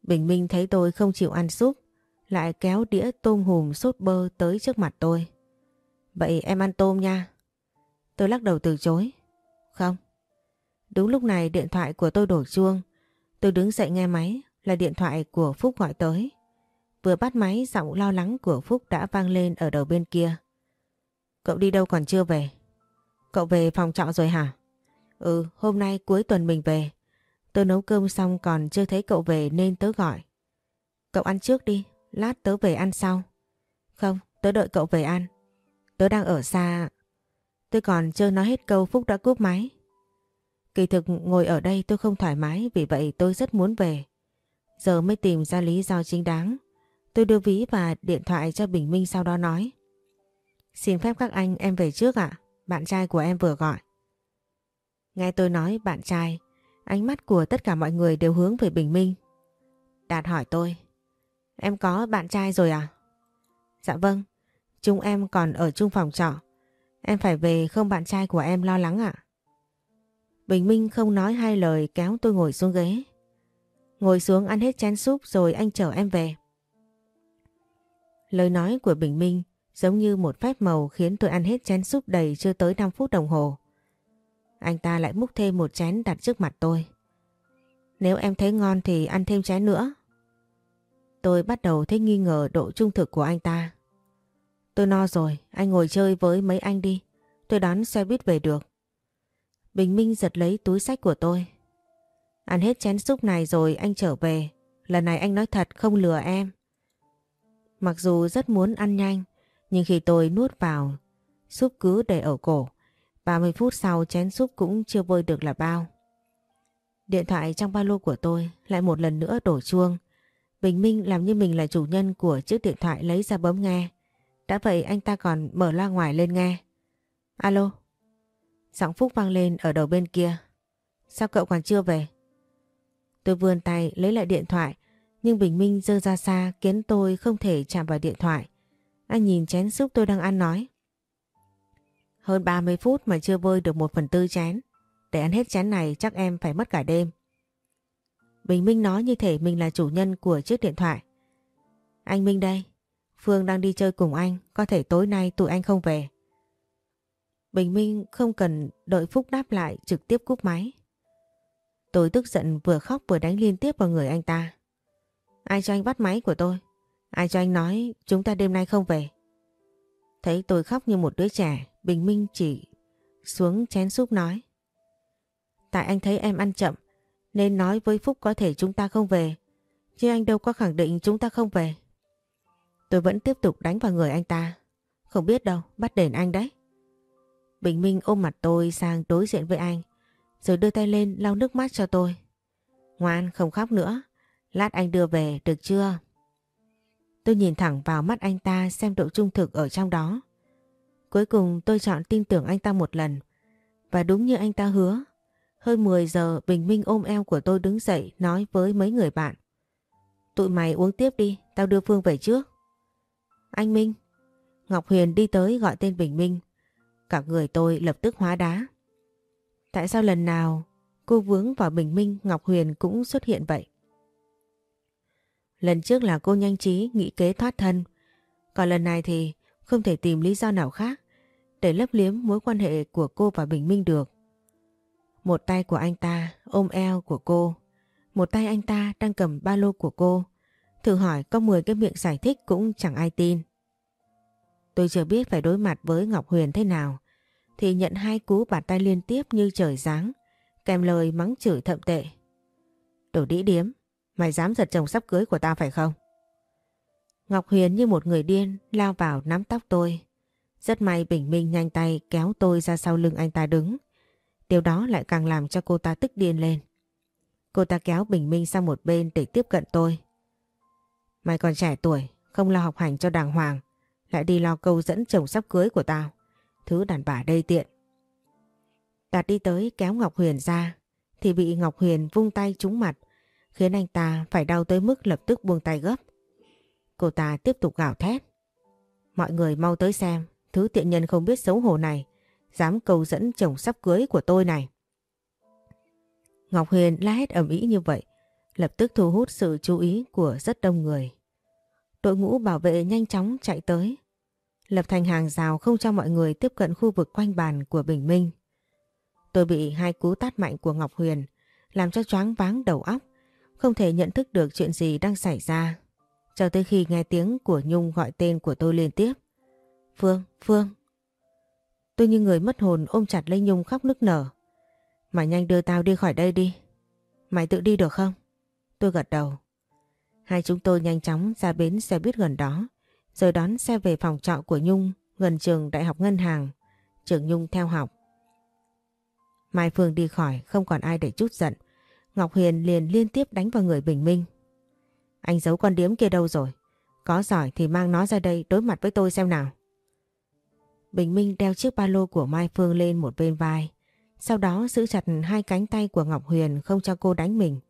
Speaker 1: Bình Minh thấy tôi không chịu ăn súp, lại kéo đĩa tôm hùm sốt bơ tới trước mặt tôi. Vậy em ăn tôm nha. Tôi lắc đầu từ chối. Không. Đúng lúc này điện thoại của tôi đổ chuông. Tôi đứng dậy nghe máy là điện thoại của Phúc gọi tới. Vừa bắt máy giọng lo lắng của Phúc đã vang lên ở đầu bên kia. Cậu đi đâu còn chưa về? Cậu về phòng trọ rồi hả? Ừ, hôm nay cuối tuần mình về. Tôi nấu cơm xong còn chưa thấy cậu về nên tớ gọi. Cậu ăn trước đi, lát tớ về ăn sau. Không, tớ đợi cậu về ăn. Tớ đang ở xa. Tôi còn chưa nói hết câu Phúc đã cúp máy. Kỳ thực ngồi ở đây tôi không thoải mái vì vậy tôi rất muốn về. Giờ mới tìm ra lý do chính đáng. Tôi đưa ví và điện thoại cho Bình Minh sau đó nói. Xin phép các anh em về trước ạ. Bạn trai của em vừa gọi. Nghe tôi nói bạn trai, ánh mắt của tất cả mọi người đều hướng về Bình Minh. Đạt hỏi tôi. Em có bạn trai rồi à? Dạ vâng, chúng em còn ở chung phòng trọ. Em phải về không bạn trai của em lo lắng ạ. Bình Minh không nói hai lời, kéo tôi ngồi xuống ghế. Ngồi xuống ăn hết chén súp rồi anh chở em về. Lời nói của Bình Minh giống như một phép màu khiến tôi ăn hết chén súp đầy chưa tới 5 phút đồng hồ. Anh ta lại múc thêm một chén đặt trước mặt tôi. Nếu em thấy ngon thì ăn thêm chén nữa. Tôi bắt đầu thấy nghi ngờ độ trung thực của anh ta. Tôi no rồi, anh ngồi chơi với mấy anh đi. Tôi đón xe buýt về được. Bình Minh giật lấy túi sách của tôi. Ăn hết chén súp này rồi anh trở về. Lần này anh nói thật không lừa em. Mặc dù rất muốn ăn nhanh, nhưng khi tôi nuốt vào, súp cứ để ở cổ. 30 phút sau chén súp cũng chưa vơi được là bao. Điện thoại trong ba lô của tôi lại một lần nữa đổ chuông. Bình Minh làm như mình là chủ nhân của chiếc điện thoại lấy ra bấm nghe. Đã vậy anh ta còn mở loa ngoài lên nghe. Alo. Giọng Phúc vang lên ở đầu bên kia. Sao cậu còn chưa về? Tôi vươn tay lấy lại điện thoại, nhưng Bình Minh dơ ra xa khiến tôi không thể chạm vào điện thoại. Anh nhìn chén súp tôi đang ăn nói. Hơn 30 phút mà chưa vơi được một phần tư chén. Để ăn hết chén này chắc em phải mất cả đêm. Bình Minh nói như thể mình là chủ nhân của chiếc điện thoại. Anh Minh đây. Phương đang đi chơi cùng anh. Có thể tối nay tụi anh không về. Bình Minh không cần đợi Phúc đáp lại trực tiếp cúp máy. Tôi tức giận vừa khóc vừa đánh liên tiếp vào người anh ta. Ai cho anh bắt máy của tôi? Ai cho anh nói chúng ta đêm nay không về? Thấy tôi khóc như một đứa trẻ, Bình Minh chỉ xuống chén súp nói. Tại anh thấy em ăn chậm, nên nói với Phúc có thể chúng ta không về. Chứ anh đâu có khẳng định chúng ta không về. Tôi vẫn tiếp tục đánh vào người anh ta. Không biết đâu, bắt đền anh đấy. Bình Minh ôm mặt tôi sang đối diện với anh, rồi đưa tay lên lau nước mắt cho tôi. Ngoan, không khóc nữa. Lát anh đưa về, được chưa? Tôi nhìn thẳng vào mắt anh ta xem độ trung thực ở trong đó. Cuối cùng tôi chọn tin tưởng anh ta một lần. Và đúng như anh ta hứa, hơn 10 giờ Bình Minh ôm eo của tôi đứng dậy nói với mấy người bạn. Tụi mày uống tiếp đi, tao đưa Phương về trước. Anh Minh. Ngọc Huyền đi tới gọi tên Bình Minh. Cả người tôi lập tức hóa đá. Tại sao lần nào cô vướng vào Bình Minh Ngọc Huyền cũng xuất hiện vậy? Lần trước là cô nhanh trí nghĩ kế thoát thân. Còn lần này thì không thể tìm lý do nào khác để lấp liếm mối quan hệ của cô và Bình Minh được. Một tay của anh ta ôm eo của cô, một tay anh ta đang cầm ba lô của cô. Thử hỏi có 10 cái miệng giải thích cũng chẳng ai tin. Tôi chưa biết phải đối mặt với Ngọc Huyền thế nào, thì nhận hai cú bàn tay liên tiếp như trời giáng, kèm lời mắng chửi thậm tệ. Đồ đĩ điếm, mày dám giật chồng sắp cưới của tao phải không? Ngọc Huyền như một người điên lao vào nắm tóc tôi. Rất may Bình Minh nhanh tay kéo tôi ra sau lưng anh ta đứng. Điều đó lại càng làm cho cô ta tức điên lên. Cô ta kéo Bình Minh sang một bên để tiếp cận tôi. Mày còn trẻ tuổi, không lo học hành cho đàng hoàng, lại đi lo câu dẫn chồng sắp cưới của tao. Thứ đàn bà đây tiện. Đạt đi tới kéo Ngọc Huyền ra, thì bị Ngọc Huyền vung tay trúng mặt, khiến anh ta phải đau tới mức lập tức buông tay gấp. Cô ta tiếp tục gào thét. Mọi người mau tới xem, thứ tiện nhân không biết xấu hổ này, dám cầu dẫn chồng sắp cưới của tôi này. Ngọc Huyền la hét ầm ĩ như vậy, lập tức thu hút sự chú ý của rất đông người. Đội ngũ bảo vệ nhanh chóng chạy tới, lập thành hàng rào không cho mọi người tiếp cận khu vực quanh bàn của Bình Minh. Tôi bị hai cú tát mạnh của Ngọc Huyền làm cho choáng váng đầu óc, không thể nhận thức được chuyện gì đang xảy ra. Cho tới khi nghe tiếng của Nhung gọi tên của tôi liên tiếp. Phương, Phương. Tôi như người mất hồn ôm chặt lấy Nhung khóc nức nở. Mày nhanh đưa tao đi khỏi đây đi. Mày tự đi được không? Tôi gật đầu. Hai chúng tôi nhanh chóng ra bến xe buýt gần đó, rồi đón xe về phòng trọ của Nhung gần trường Đại học Ngân hàng, trường Nhung theo học. Mai Phương đi khỏi không còn ai để chút giận. Ngọc Huyền liền liên tiếp đánh vào người Bình Minh. Anh giấu con điếm kia đâu rồi? Có giỏi thì mang nó ra đây đối mặt với tôi xem nào. Bình Minh đeo chiếc ba lô của Mai Phương lên một bên vai. Sau đó giữ chặt hai cánh tay của Ngọc Huyền không cho cô đánh mình.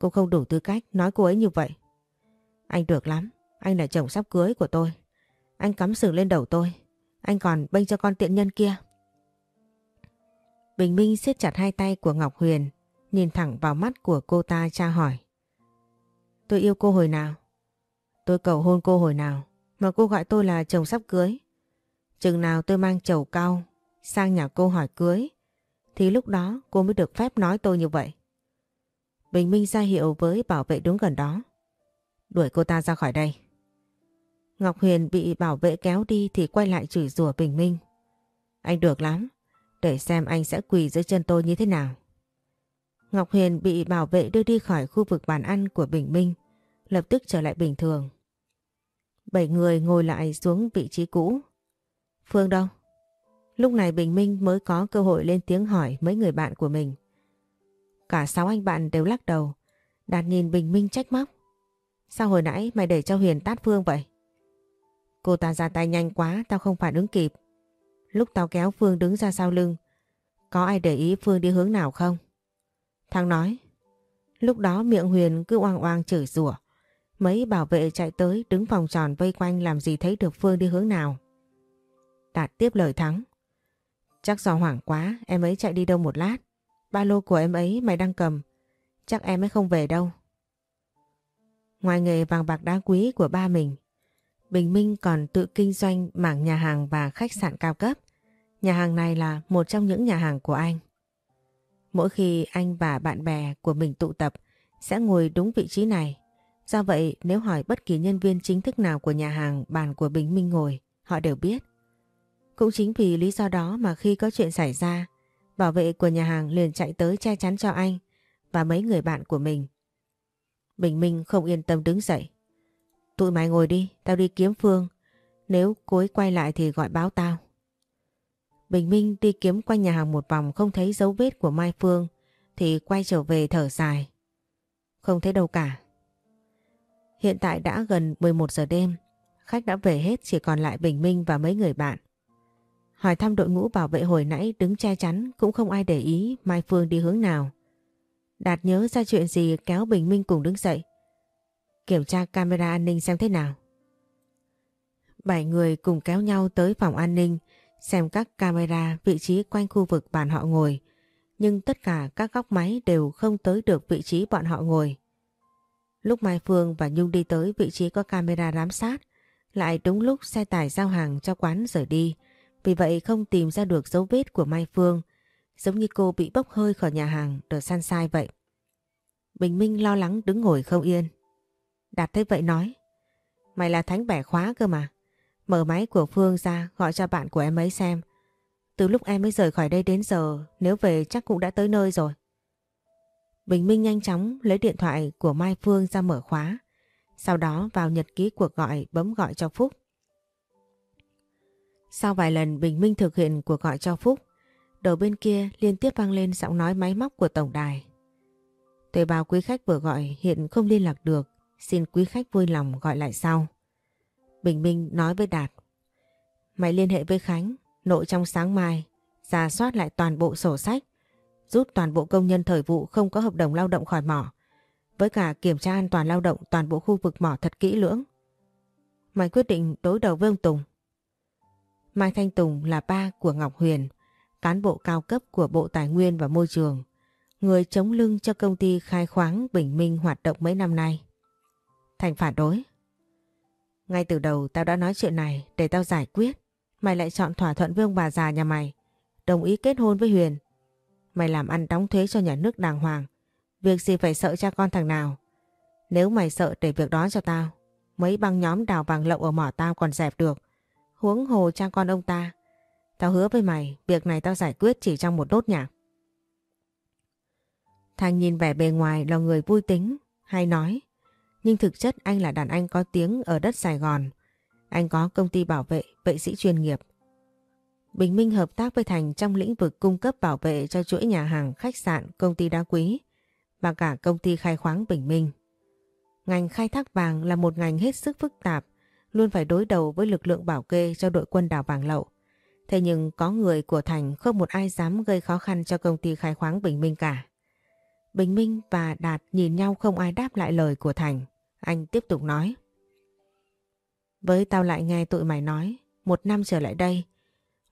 Speaker 1: Cô không đủ tư cách nói cô ấy như vậy. Anh được lắm, anh là chồng sắp cưới của tôi. Anh cắm sừng lên đầu tôi. Anh còn bênh cho con tiện nhân kia. Bình Minh siết chặt hai tay của Ngọc Huyền, nhìn thẳng vào mắt của cô ta tra hỏi. Tôi yêu cô hồi nào? Tôi cầu hôn cô hồi nào? Mà cô gọi tôi là chồng sắp cưới. Chừng nào tôi mang chầu cao sang nhà cô hỏi cưới, thì lúc đó cô mới được phép nói tôi như vậy. Bình Minh ra hiệu với bảo vệ đứng gần đó. Đuổi cô ta ra khỏi đây. Ngọc Huyền bị bảo vệ kéo đi thì quay lại chửi rủa Bình Minh. Anh được lắm, để xem anh sẽ quỳ dưới chân tôi như thế nào. Ngọc Huyền bị bảo vệ đưa đi khỏi khu vực bàn ăn của Bình Minh, lập tức trở lại bình thường. Bảy người ngồi lại xuống vị trí cũ. Phương đâu? Lúc này Bình Minh mới có cơ hội lên tiếng hỏi mấy người bạn của mình. Cả sáu anh bạn đều lắc đầu. Đạt nhìn Bình Minh trách móc. Sao hồi nãy mày để cho Huyền tát Phương vậy? Cô ta ra tay nhanh quá, tao không phản ứng kịp. Lúc tao kéo Phương đứng ra sau lưng, có ai để ý Phương đi hướng nào không? Thằng nói. Lúc đó miệng Huyền cứ oang oang chửi rủa. Mấy bảo vệ chạy tới đứng vòng tròn vây quanh làm gì thấy được Phương đi hướng nào. Đạt tiếp lời thắng. Chắc do hoảng quá em ấy chạy đi đâu một lát. Ba lô của em ấy mày đang cầm. Chắc em ấy không về đâu. Ngoài nghề vàng bạc đá quý của ba mình, Bình Minh còn tự kinh doanh mảng nhà hàng và khách sạn cao cấp. Nhà hàng này là một trong những nhà hàng của anh. Mỗi khi anh và bạn bè của mình tụ tập sẽ ngồi đúng vị trí này. Do vậy nếu hỏi bất kỳ nhân viên chính thức nào của nhà hàng bàn của Bình Minh ngồi, họ đều biết. Cũng chính vì lý do đó mà khi có chuyện xảy ra, bảo vệ của nhà hàng liền chạy tới che chắn cho anh và mấy người bạn của mình. Bình Minh không yên tâm đứng dậy. Tụi mày ngồi đi, tao đi kiếm Phương. Nếu cô ấy quay lại thì gọi báo tao. Bình Minh đi kiếm quanh nhà hàng một vòng không thấy dấu vết của Mai Phương thì quay trở về thở dài. Không thấy đâu cả. Hiện tại đã gần 11 giờ đêm, khách đã về hết chỉ còn lại Bình Minh và mấy người bạn. Hỏi thăm đội ngũ bảo vệ hồi nãy đứng che chắn cũng không ai để ý Mai Phương đi hướng nào. Đạt nhớ ra chuyện gì kéo Bình Minh cùng đứng dậy. Kiểm tra camera an ninh xem thế nào. Bảy người cùng kéo nhau tới phòng an ninh xem các camera vị trí quanh khu vực bàn họ ngồi. Nhưng tất cả các góc máy đều không tới được vị trí bọn họ ngồi. Lúc Mai Phương và Nhung đi tới vị trí có camera giám sát, lại đúng lúc xe tải giao hàng cho quán rời đi. Vì vậy không tìm ra được dấu vết của Mai Phương, giống như cô bị bốc hơi khỏi nhà hàng rồi san sai vậy. Bình Minh lo lắng đứng ngồi không yên. Đạt thấy vậy nói, mày là thánh bẻ khóa cơ mà. Mở máy của Phương ra gọi cho bạn của em ấy xem. Từ lúc em ấy rời khỏi đây đến giờ, nếu về chắc cũng đã tới nơi rồi. Bình Minh nhanh chóng lấy điện thoại của Mai Phương ra mở khóa. Sau đó vào nhật ký cuộc gọi bấm gọi cho Phúc. Sau vài lần Bình Minh thực hiện cuộc gọi cho Phúc, đầu bên kia liên tiếp vang lên giọng nói máy móc của tổng đài. Tuệ báo quý khách vừa gọi hiện không liên lạc được, xin quý khách vui lòng gọi lại sau. Bình Minh nói với Đạt. Mày liên hệ với Khánh, nội trong sáng mai, ra soát lại toàn bộ sổ sách, rút toàn bộ công nhân thời vụ không có hợp đồng lao động khỏi mỏ, với cả kiểm tra an toàn lao động toàn bộ khu vực mỏ thật kỹ lưỡng. Mày quyết định đối đầu với ông Tùng. Mai Thanh Tùng là ba của Ngọc Huyền, cán bộ cao cấp của Bộ Tài nguyên và Môi trường, người chống lưng cho công ty khai khoáng Bình Minh hoạt động mấy năm nay. Thành phản đối. Ngay từ đầu tao đã nói chuyện này để tao giải quyết. Mày lại chọn thỏa thuận với ông bà già nhà mày. Đồng ý kết hôn với Huyền. Mày làm ăn đóng thuế cho nhà nước đàng hoàng. Việc gì phải sợ cha con thằng nào. Nếu mày sợ để việc đó cho tao. Mấy băng nhóm đào vàng lậu ở mỏ tao còn dẹp được. Huống hồ cha con ông ta. Tao hứa với mày, việc này tao giải quyết chỉ trong một đốt nhạc. Thành nhìn vẻ bề ngoài là người vui tính, hay nói. Nhưng thực chất anh là đàn anh có tiếng ở đất Sài Gòn. Anh có công ty bảo vệ, vệ sĩ chuyên nghiệp. Bình Minh hợp tác với Thành trong lĩnh vực cung cấp bảo vệ cho chuỗi nhà hàng, khách sạn, công ty đá quý và cả công ty khai khoáng Bình Minh. Ngành khai thác vàng là một ngành hết sức phức tạp, luôn phải đối đầu với lực lượng bảo kê cho đội quân đào vàng lậu. Thế nhưng có người của Thành không một ai dám gây khó khăn cho công ty khai khoáng Bình Minh cả. Bình Minh và Đạt nhìn nhau không ai đáp lại lời của Thành. Anh tiếp tục nói. Với tao lại nghe tụi mày nói, một năm trở lại đây,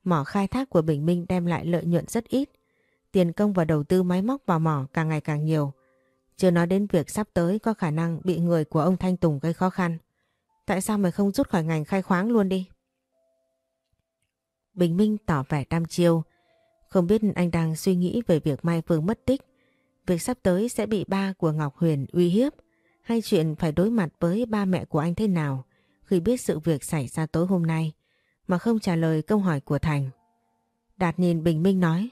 Speaker 1: mỏ khai thác của Bình Minh đem lại lợi nhuận rất ít. Tiền công và đầu tư máy móc vào mỏ càng ngày càng nhiều. Chưa nói đến việc sắp tới có khả năng bị người của ông Thanh Tùng gây khó khăn. Tại sao mày không rút khỏi ngành khai khoáng luôn đi? Bình Minh tỏ vẻ đam chiêu. Không biết anh đang suy nghĩ về việc Mai Phương mất tích. Việc sắp tới sẽ bị ba của Ngọc Huyền uy hiếp. Hay chuyện phải đối mặt với ba mẹ của anh thế nào khi biết sự việc xảy ra tối hôm nay mà không trả lời câu hỏi của Thành. Đạt nhìn Bình Minh nói,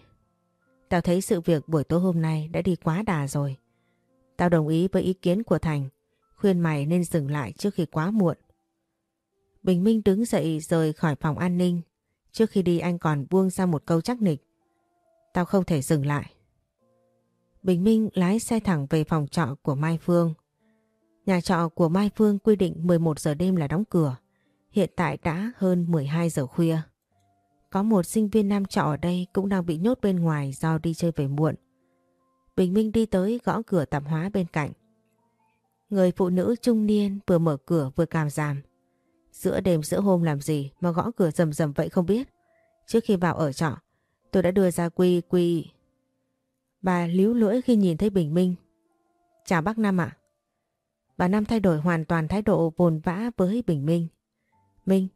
Speaker 1: Tao thấy sự việc buổi tối hôm nay đã đi quá đà rồi. Tao đồng ý với ý kiến của Thành, khuyên mày nên dừng lại trước khi quá muộn. Bình Minh đứng dậy rời khỏi phòng an ninh Trước khi đi, anh còn buông ra một câu chắc nịch. Tao không thể dừng lại. Bình Minh lái xe thẳng về phòng trọ của Mai Phương. Nhà trọ của Mai Phương quy định 11 giờ đêm là đóng cửa. Hiện tại đã hơn 12 giờ khuya. Có một sinh viên nam trọ ở đây cũng đang bị nhốt bên ngoài do đi chơi về muộn. Bình Minh đi tới gõ cửa tạp hóa bên cạnh. Người phụ nữ trung niên vừa mở cửa vừa càm giảm. Giữa đêm giữa hôm làm gì mà gõ cửa rầm rầm vậy không biết. Trước khi vào ở trọ, tôi đã đưa ra quy quy... Bà líu lưỡi khi nhìn thấy Bình Minh. Chào bác Nam ạ. Bà Nam thay đổi hoàn toàn thái độ vồn vã với Bình Minh. Minh,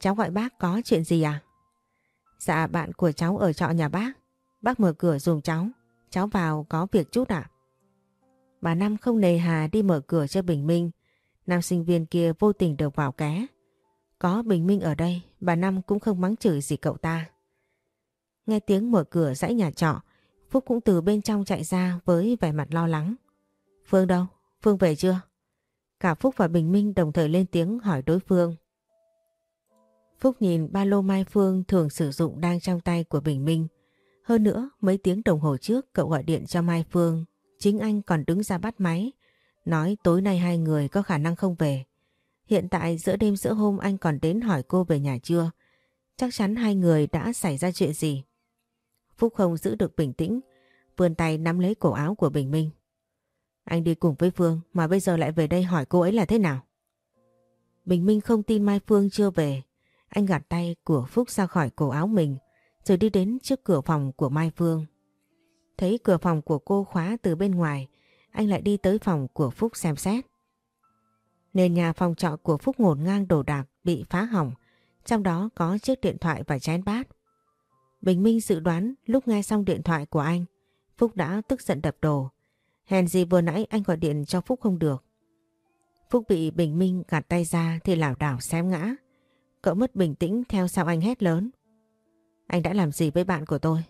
Speaker 1: cháu gọi bác có chuyện gì à? Dạ bạn của cháu ở trọ nhà bác. Bác mở cửa dùng cháu. Cháu vào có việc chút ạ. Bà Nam không nề hà đi mở cửa cho Bình Minh. Nam sinh viên kia vô tình được vào ké. Có Bình Minh ở đây, bà Năm cũng không mắng chửi gì cậu ta. Nghe tiếng mở cửa dãy nhà trọ, Phúc cũng từ bên trong chạy ra với vẻ mặt lo lắng. Phương đâu? Phương về chưa? Cả Phúc và Bình Minh đồng thời lên tiếng hỏi đối phương. Phúc nhìn ba lô Mai Phương thường sử dụng đang trong tay của Bình Minh. Hơn nữa, mấy tiếng đồng hồ trước cậu gọi điện cho Mai Phương. Chính anh còn đứng ra bắt máy, nói tối nay hai người có khả năng không về. Hiện tại giữa đêm giữa hôm anh còn đến hỏi cô về nhà chưa? Chắc chắn hai người đã xảy ra chuyện gì? Phúc không giữ được bình tĩnh, vươn tay nắm lấy cổ áo của Bình Minh. Anh đi cùng với Phương mà bây giờ lại về đây hỏi cô ấy là thế nào? Bình Minh không tin Mai Phương chưa về. Anh gạt tay của Phúc ra khỏi cổ áo mình rồi đi đến trước cửa phòng của Mai Phương. Thấy cửa phòng của cô khóa từ bên ngoài, anh lại đi tới phòng của Phúc xem xét. Nền nhà phòng trọ của Phúc ngổn ngang đồ đạc bị phá hỏng, trong đó có chiếc điện thoại và chén bát. Bình Minh dự đoán lúc nghe xong điện thoại của anh, Phúc đã tức giận đập đồ. Hèn gì vừa nãy anh gọi điện cho Phúc không được. Phúc bị Bình Minh gạt tay ra thì lảo đảo xém ngã. Cậu mất bình tĩnh theo sau anh hét lớn. Anh đã làm gì với bạn của tôi?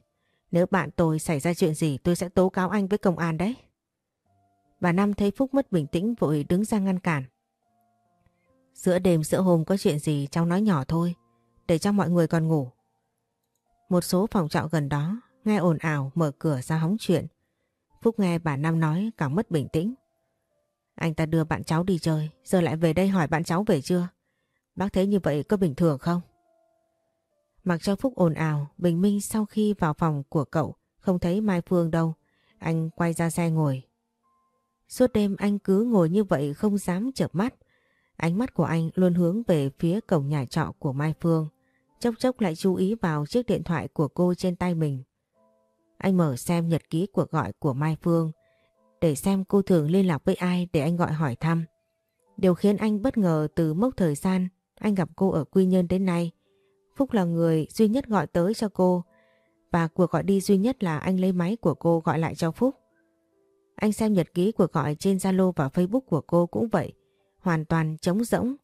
Speaker 1: Nếu bạn tôi xảy ra chuyện gì tôi sẽ tố cáo anh với công an đấy. Bà Năm thấy Phúc mất bình tĩnh vội đứng ra ngăn cản. Giữa đêm giữa hôm có chuyện gì cháu nói nhỏ thôi. để cho mọi người còn ngủ. Một số phòng trọ gần đó nghe ồn ào mở cửa ra hóng chuyện. Phúc nghe bà Năm nói càng mất bình tĩnh. Anh ta đưa bạn cháu đi chơi, giờ lại về đây hỏi bạn cháu về chưa? Bác thấy như vậy có bình thường không? Mặc cho Phúc ồn ào, Bình Minh sau khi vào phòng của cậu không thấy Mai Phương đâu. Anh quay ra xe ngồi. Suốt đêm anh cứ ngồi như vậy không dám chợp mắt. Ánh mắt của anh luôn hướng về phía cổng nhà trọ của Mai Phương. Chốc chốc lại chú ý vào chiếc điện thoại của cô trên tay mình. Anh mở xem nhật ký cuộc gọi của Mai Phương để xem cô thường liên lạc với ai để anh gọi hỏi thăm. Điều khiến anh bất ngờ từ mốc thời gian anh gặp cô ở Quy Nhơn đến nay. Phúc là người duy nhất gọi tới cho cô và cuộc gọi đi duy nhất là anh lấy máy của cô gọi lại cho Phúc. Anh xem nhật ký cuộc gọi trên Zalo và Facebook của cô cũng vậy, hoàn toàn trống rỗng.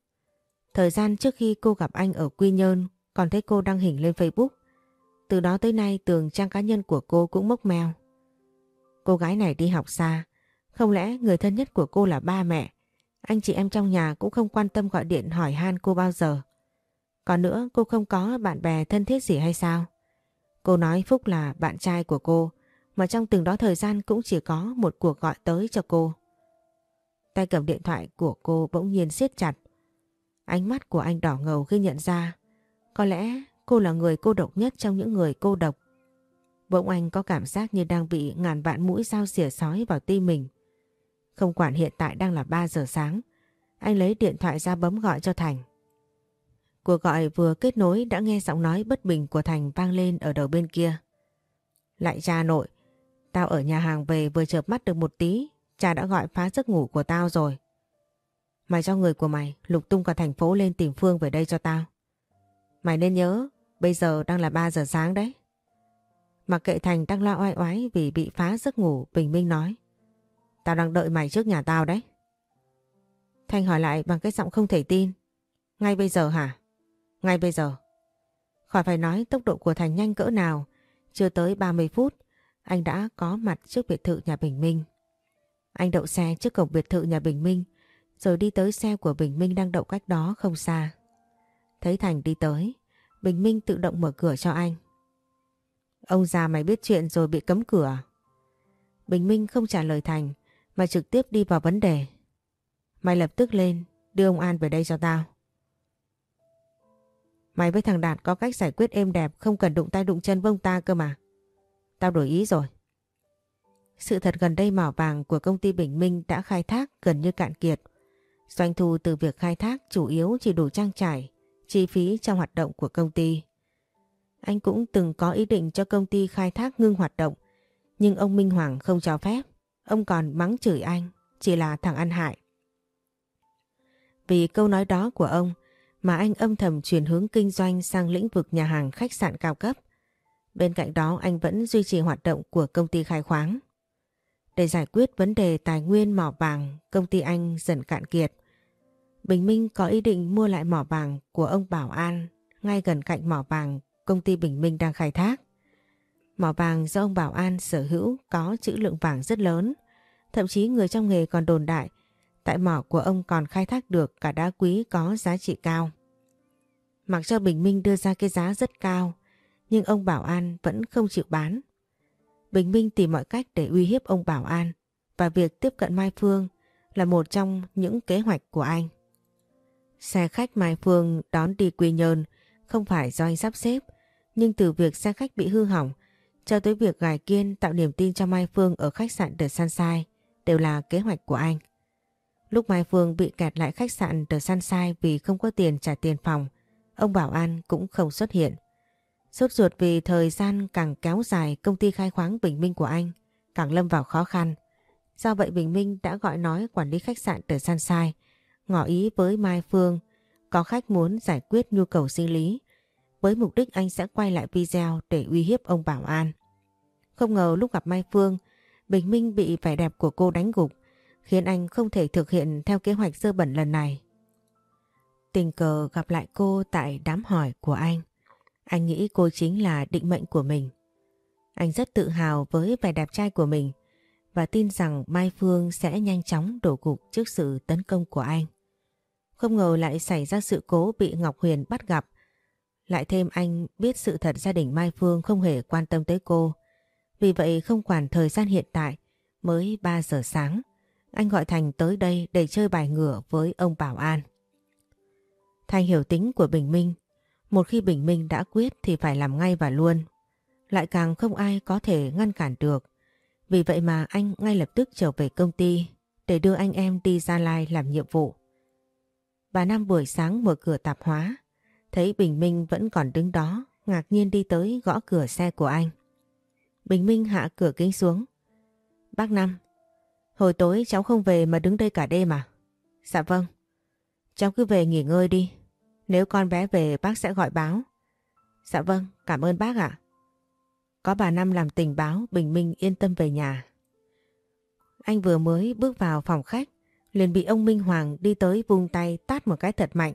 Speaker 1: Thời gian trước khi cô gặp anh ở Quy Nhơn còn thấy cô đăng hình lên Facebook. Từ đó tới nay tường trang cá nhân của cô cũng mốc mèo. Cô gái này đi học xa, không lẽ người thân nhất của cô là ba mẹ? Anh chị em trong nhà cũng không quan tâm gọi điện hỏi han cô bao giờ. Còn nữa cô không có bạn bè thân thiết gì hay sao? Cô nói Phúc là bạn trai của cô, mà trong từng đó thời gian cũng chỉ có một cuộc gọi tới cho cô. Tay cầm điện thoại của cô bỗng nhiên siết chặt. Ánh mắt của anh đỏ ngầu khi nhận ra có lẽ cô là người cô độc nhất trong những người cô độc. Bỗng anh có cảm giác như đang bị ngàn vạn mũi dao xỉa sói vào tim mình. Không quản hiện tại đang là 3 giờ sáng, anh lấy điện thoại ra bấm gọi cho Thành. Cuộc gọi vừa kết nối đã nghe giọng nói bất bình của Thành vang lên ở đầu bên kia. Lại cha nội, tao ở nhà hàng về vừa chợp mắt được một tí, cha đã gọi phá giấc ngủ của tao rồi. Mày cho người của mày lục tung cả thành phố lên tìm Phương về đây cho tao. Mày nên nhớ, bây giờ đang là 3 giờ sáng đấy. Mặc kệ Thành đang lo oai oái vì bị phá giấc ngủ, Bình Minh nói. Tao đang đợi mày trước nhà tao đấy. Thành hỏi lại bằng cái giọng không thể tin. Ngay bây giờ hả? Ngay bây giờ. Khỏi phải nói tốc độ của Thành nhanh cỡ nào. Chưa tới 30 phút, anh đã có mặt trước biệt thự nhà Bình Minh. Anh đậu xe trước cổng biệt thự nhà Bình Minh, rồi đi tới xe của Bình Minh đang đậu cách đó không xa. Thấy Thành đi tới, Bình Minh tự động mở cửa cho anh. Ông già mày biết chuyện rồi bị cấm cửa. Bình Minh không trả lời Thành mà trực tiếp đi vào vấn đề. Mày lập tức lên đưa ông An về đây cho tao. Mày với thằng Đạt có cách giải quyết êm đẹp không cần đụng tay đụng chân vông ta cơ mà. Tao đổi ý rồi. Sự thật gần đây mỏ vàng của công ty Bình Minh đã khai thác gần như cạn kiệt. Doanh thu từ việc khai thác chủ yếu chỉ đủ trang trải chi phí trong hoạt động của công ty. Anh cũng từng có ý định cho công ty khai thác ngưng hoạt động, nhưng ông Minh Hoàng không cho phép. Ông còn mắng chửi anh, chỉ là thằng ăn hại. Vì câu nói đó của ông mà anh âm thầm chuyển hướng kinh doanh sang lĩnh vực nhà hàng khách sạn cao cấp. Bên cạnh đó anh vẫn duy trì hoạt động của công ty khai khoáng. Để giải quyết vấn đề tài nguyên mỏ vàng, công ty anh dần cạn kiệt. Bình Minh có ý định mua lại mỏ vàng của ông Bảo An ngay gần cạnh mỏ vàng công ty Bình Minh đang khai thác. Mỏ vàng do ông Bảo An sở hữu có trữ lượng vàng rất lớn. Thậm chí người trong nghề còn đồn đại tại mỏ của ông còn khai thác được cả đá quý có giá trị cao. Mặc cho Bình Minh đưa ra cái giá rất cao nhưng ông Bảo An vẫn không chịu bán. Bình Minh tìm mọi cách để uy hiếp ông Bảo An và việc tiếp cận Mai Phương là một trong những kế hoạch của anh. Xe khách Mai Phương đón đi Quy Nhơn không phải do anh sắp xếp, nhưng từ việc xe khách bị hư hỏng cho tới việc Gài Kiên tạo niềm tin cho Mai Phương ở khách sạn The Sunshine đều là kế hoạch của anh. Lúc Mai Phương bị kẹt lại khách sạn The Sunshine vì không có tiền trả tiền phòng, ông Bảo An cũng không xuất hiện. Sốt ruột vì thời gian càng kéo dài công ty khai khoáng Bình Minh của anh càng lâm vào khó khăn. Do vậy Bình Minh đã gọi nói quản lý khách sạn từ San Sai ngỏ ý với Mai Phương có khách muốn giải quyết nhu cầu sinh lý với mục đích anh sẽ quay lại video để uy hiếp ông Bảo An. Không ngờ lúc gặp Mai Phương, Bình Minh bị vẻ đẹp của cô đánh gục khiến anh không thể thực hiện theo kế hoạch sơ bẩn lần này. Tình cờ gặp lại cô tại đám hỏi của anh. Anh nghĩ cô chính là định mệnh của mình. Anh rất tự hào với vẻ đẹp trai của mình và tin rằng Mai Phương sẽ nhanh chóng đổ gục trước sự tấn công của anh. Không ngờ lại xảy ra sự cố bị Ngọc Huyền bắt gặp. Lại thêm anh biết sự thật gia đình Mai Phương không hề quan tâm tới cô. Vì vậy không quản thời gian hiện tại, mới 3 giờ sáng. Anh gọi Thành tới đây để chơi bài ngửa với ông Bảo An. Thành hiểu tính của Bình Minh. Một khi Bình Minh đã quyết thì phải làm ngay và luôn. Lại càng không ai có thể ngăn cản được. Vì vậy mà anh ngay lập tức trở về công ty để đưa anh em đi Gia Lai làm nhiệm vụ. Bà Nam buổi sáng mở cửa tạp hóa. Thấy Bình Minh vẫn còn đứng đó, ngạc nhiên đi tới gõ cửa xe của anh. Bình Minh hạ cửa kính xuống. Bác Nam, hồi tối cháu không về mà đứng đây cả đêm à? Dạ vâng. Cháu cứ về nghỉ ngơi đi. Nếu con bé về bác sẽ gọi báo. Dạ vâng, cảm ơn bác ạ. Có bà Năm làm tình báo, Bình Minh yên tâm về nhà. Anh vừa mới bước vào phòng khách, liền bị ông Minh Hoàng đi tới vung tay tát một cái thật mạnh,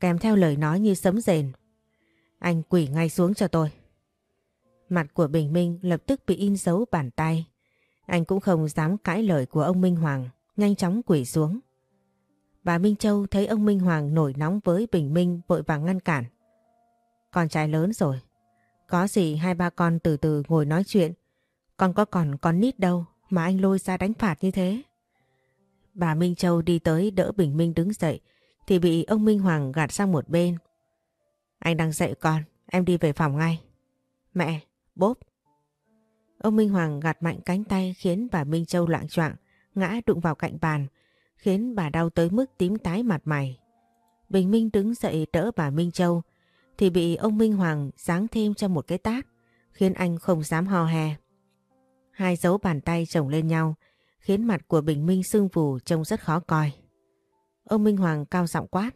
Speaker 1: kèm theo lời nói như sấm rền. Anh quỷ ngay xuống cho tôi. Mặt của Bình Minh lập tức bị in dấu bàn tay. Anh cũng không dám cãi lời của ông Minh Hoàng, nhanh chóng quỷ xuống. Bà Minh Châu thấy ông Minh Hoàng nổi nóng với Bình Minh vội vàng ngăn cản. Con trai lớn rồi, có gì hai ba con từ từ ngồi nói chuyện. Con có còn con nít đâu mà anh lôi ra đánh phạt như thế. Bà Minh Châu đi tới đỡ Bình Minh đứng dậy thì bị ông Minh Hoàng gạt sang một bên. Anh đang dậy con, em đi về phòng ngay. Mẹ, bốp. Ông Minh Hoàng gạt mạnh cánh tay khiến bà Minh Châu loạn choạng ngã đụng vào cạnh bàn, khiến bà đau tới mức tím tái mặt mày. Bình Minh đứng dậy đỡ bà Minh Châu, thì bị ông Minh Hoàng giáng thêm cho một cái tát, khiến anh không dám ho hè. Hai dấu bàn tay chồng lên nhau, khiến mặt của Bình Minh sưng vù trông rất khó coi. Ông Minh Hoàng cao giọng quát.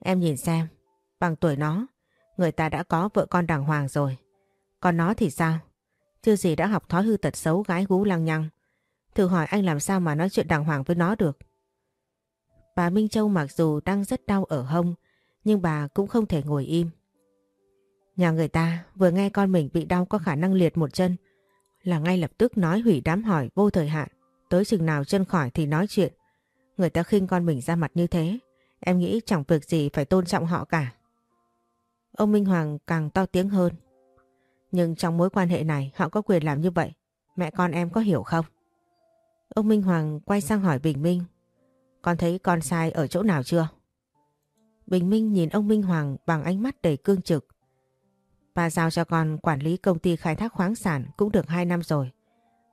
Speaker 1: Em nhìn xem, bằng tuổi nó, người ta đã có vợ con đàng hoàng rồi. Còn nó thì sao? Chưa gì đã học thói hư tật xấu gái gú lăng nhăng. Thử hỏi anh làm sao mà nói chuyện đàng hoàng với nó được. Bà Minh Châu mặc dù đang rất đau ở hông, nhưng bà cũng không thể ngồi im. Nhà người ta vừa nghe con mình bị đau có khả năng liệt một chân là ngay lập tức nói hủy đám hỏi vô thời hạn. Tới chừng nào chân khỏi thì nói chuyện. Người ta khinh con mình ra mặt như thế. Em nghĩ chẳng việc gì phải tôn trọng họ cả. Ông Minh Hoàng càng to tiếng hơn. Nhưng trong mối quan hệ này họ có quyền làm như vậy. Mẹ con em có hiểu không? Ông Minh Hoàng quay sang hỏi Bình Minh. Con thấy con sai ở chỗ nào chưa? Bình Minh nhìn ông Minh Hoàng bằng ánh mắt đầy cương trực. Bà giao cho con quản lý công ty khai thác khoáng sản cũng được 2 năm rồi.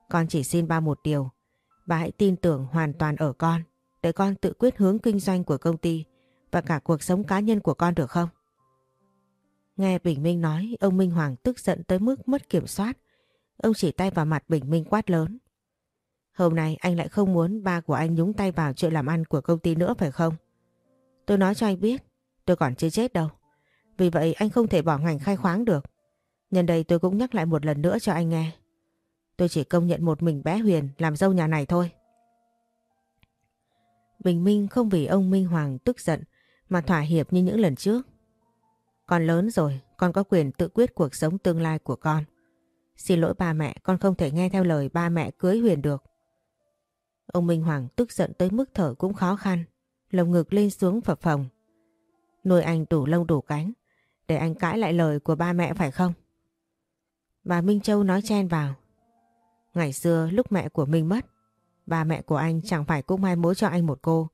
Speaker 1: Con chỉ xin ba một điều. Bà hãy tin tưởng hoàn toàn ở con để con tự quyết hướng kinh doanh của công ty và cả cuộc sống cá nhân của con được không? Nghe Bình Minh nói, ông Minh Hoàng tức giận tới mức mất kiểm soát. Ông chỉ tay vào mặt Bình Minh quát lớn. Hôm nay anh lại không muốn ba của anh nhúng tay vào chuyện làm ăn của công ty nữa phải không? Tôi nói cho anh biết, tôi còn chưa chết đâu. Vì vậy anh không thể bỏ ngành khai khoáng được. Nhân đây tôi cũng nhắc lại một lần nữa cho anh nghe. Tôi chỉ công nhận một mình bé Huyền làm dâu nhà này thôi. Bình Minh không vì ông Minh Hoàng tức giận mà thỏa hiệp như những lần trước. Con lớn rồi, con có quyền tự quyết cuộc sống tương lai của con. Xin lỗi ba mẹ, con không thể nghe theo lời ba mẹ cưới Huyền được. Ông Minh Hoàng tức giận tới mức thở cũng khó khăn, lồng ngực lên xuống phập phồng. Nuôi anh đủ lông đủ cánh, để anh cãi lại lời của ba mẹ phải không? Bà Minh Châu nói chen vào. Ngày xưa lúc mẹ của mình mất, ba mẹ của anh chẳng phải cũng mai mối cho anh một cô,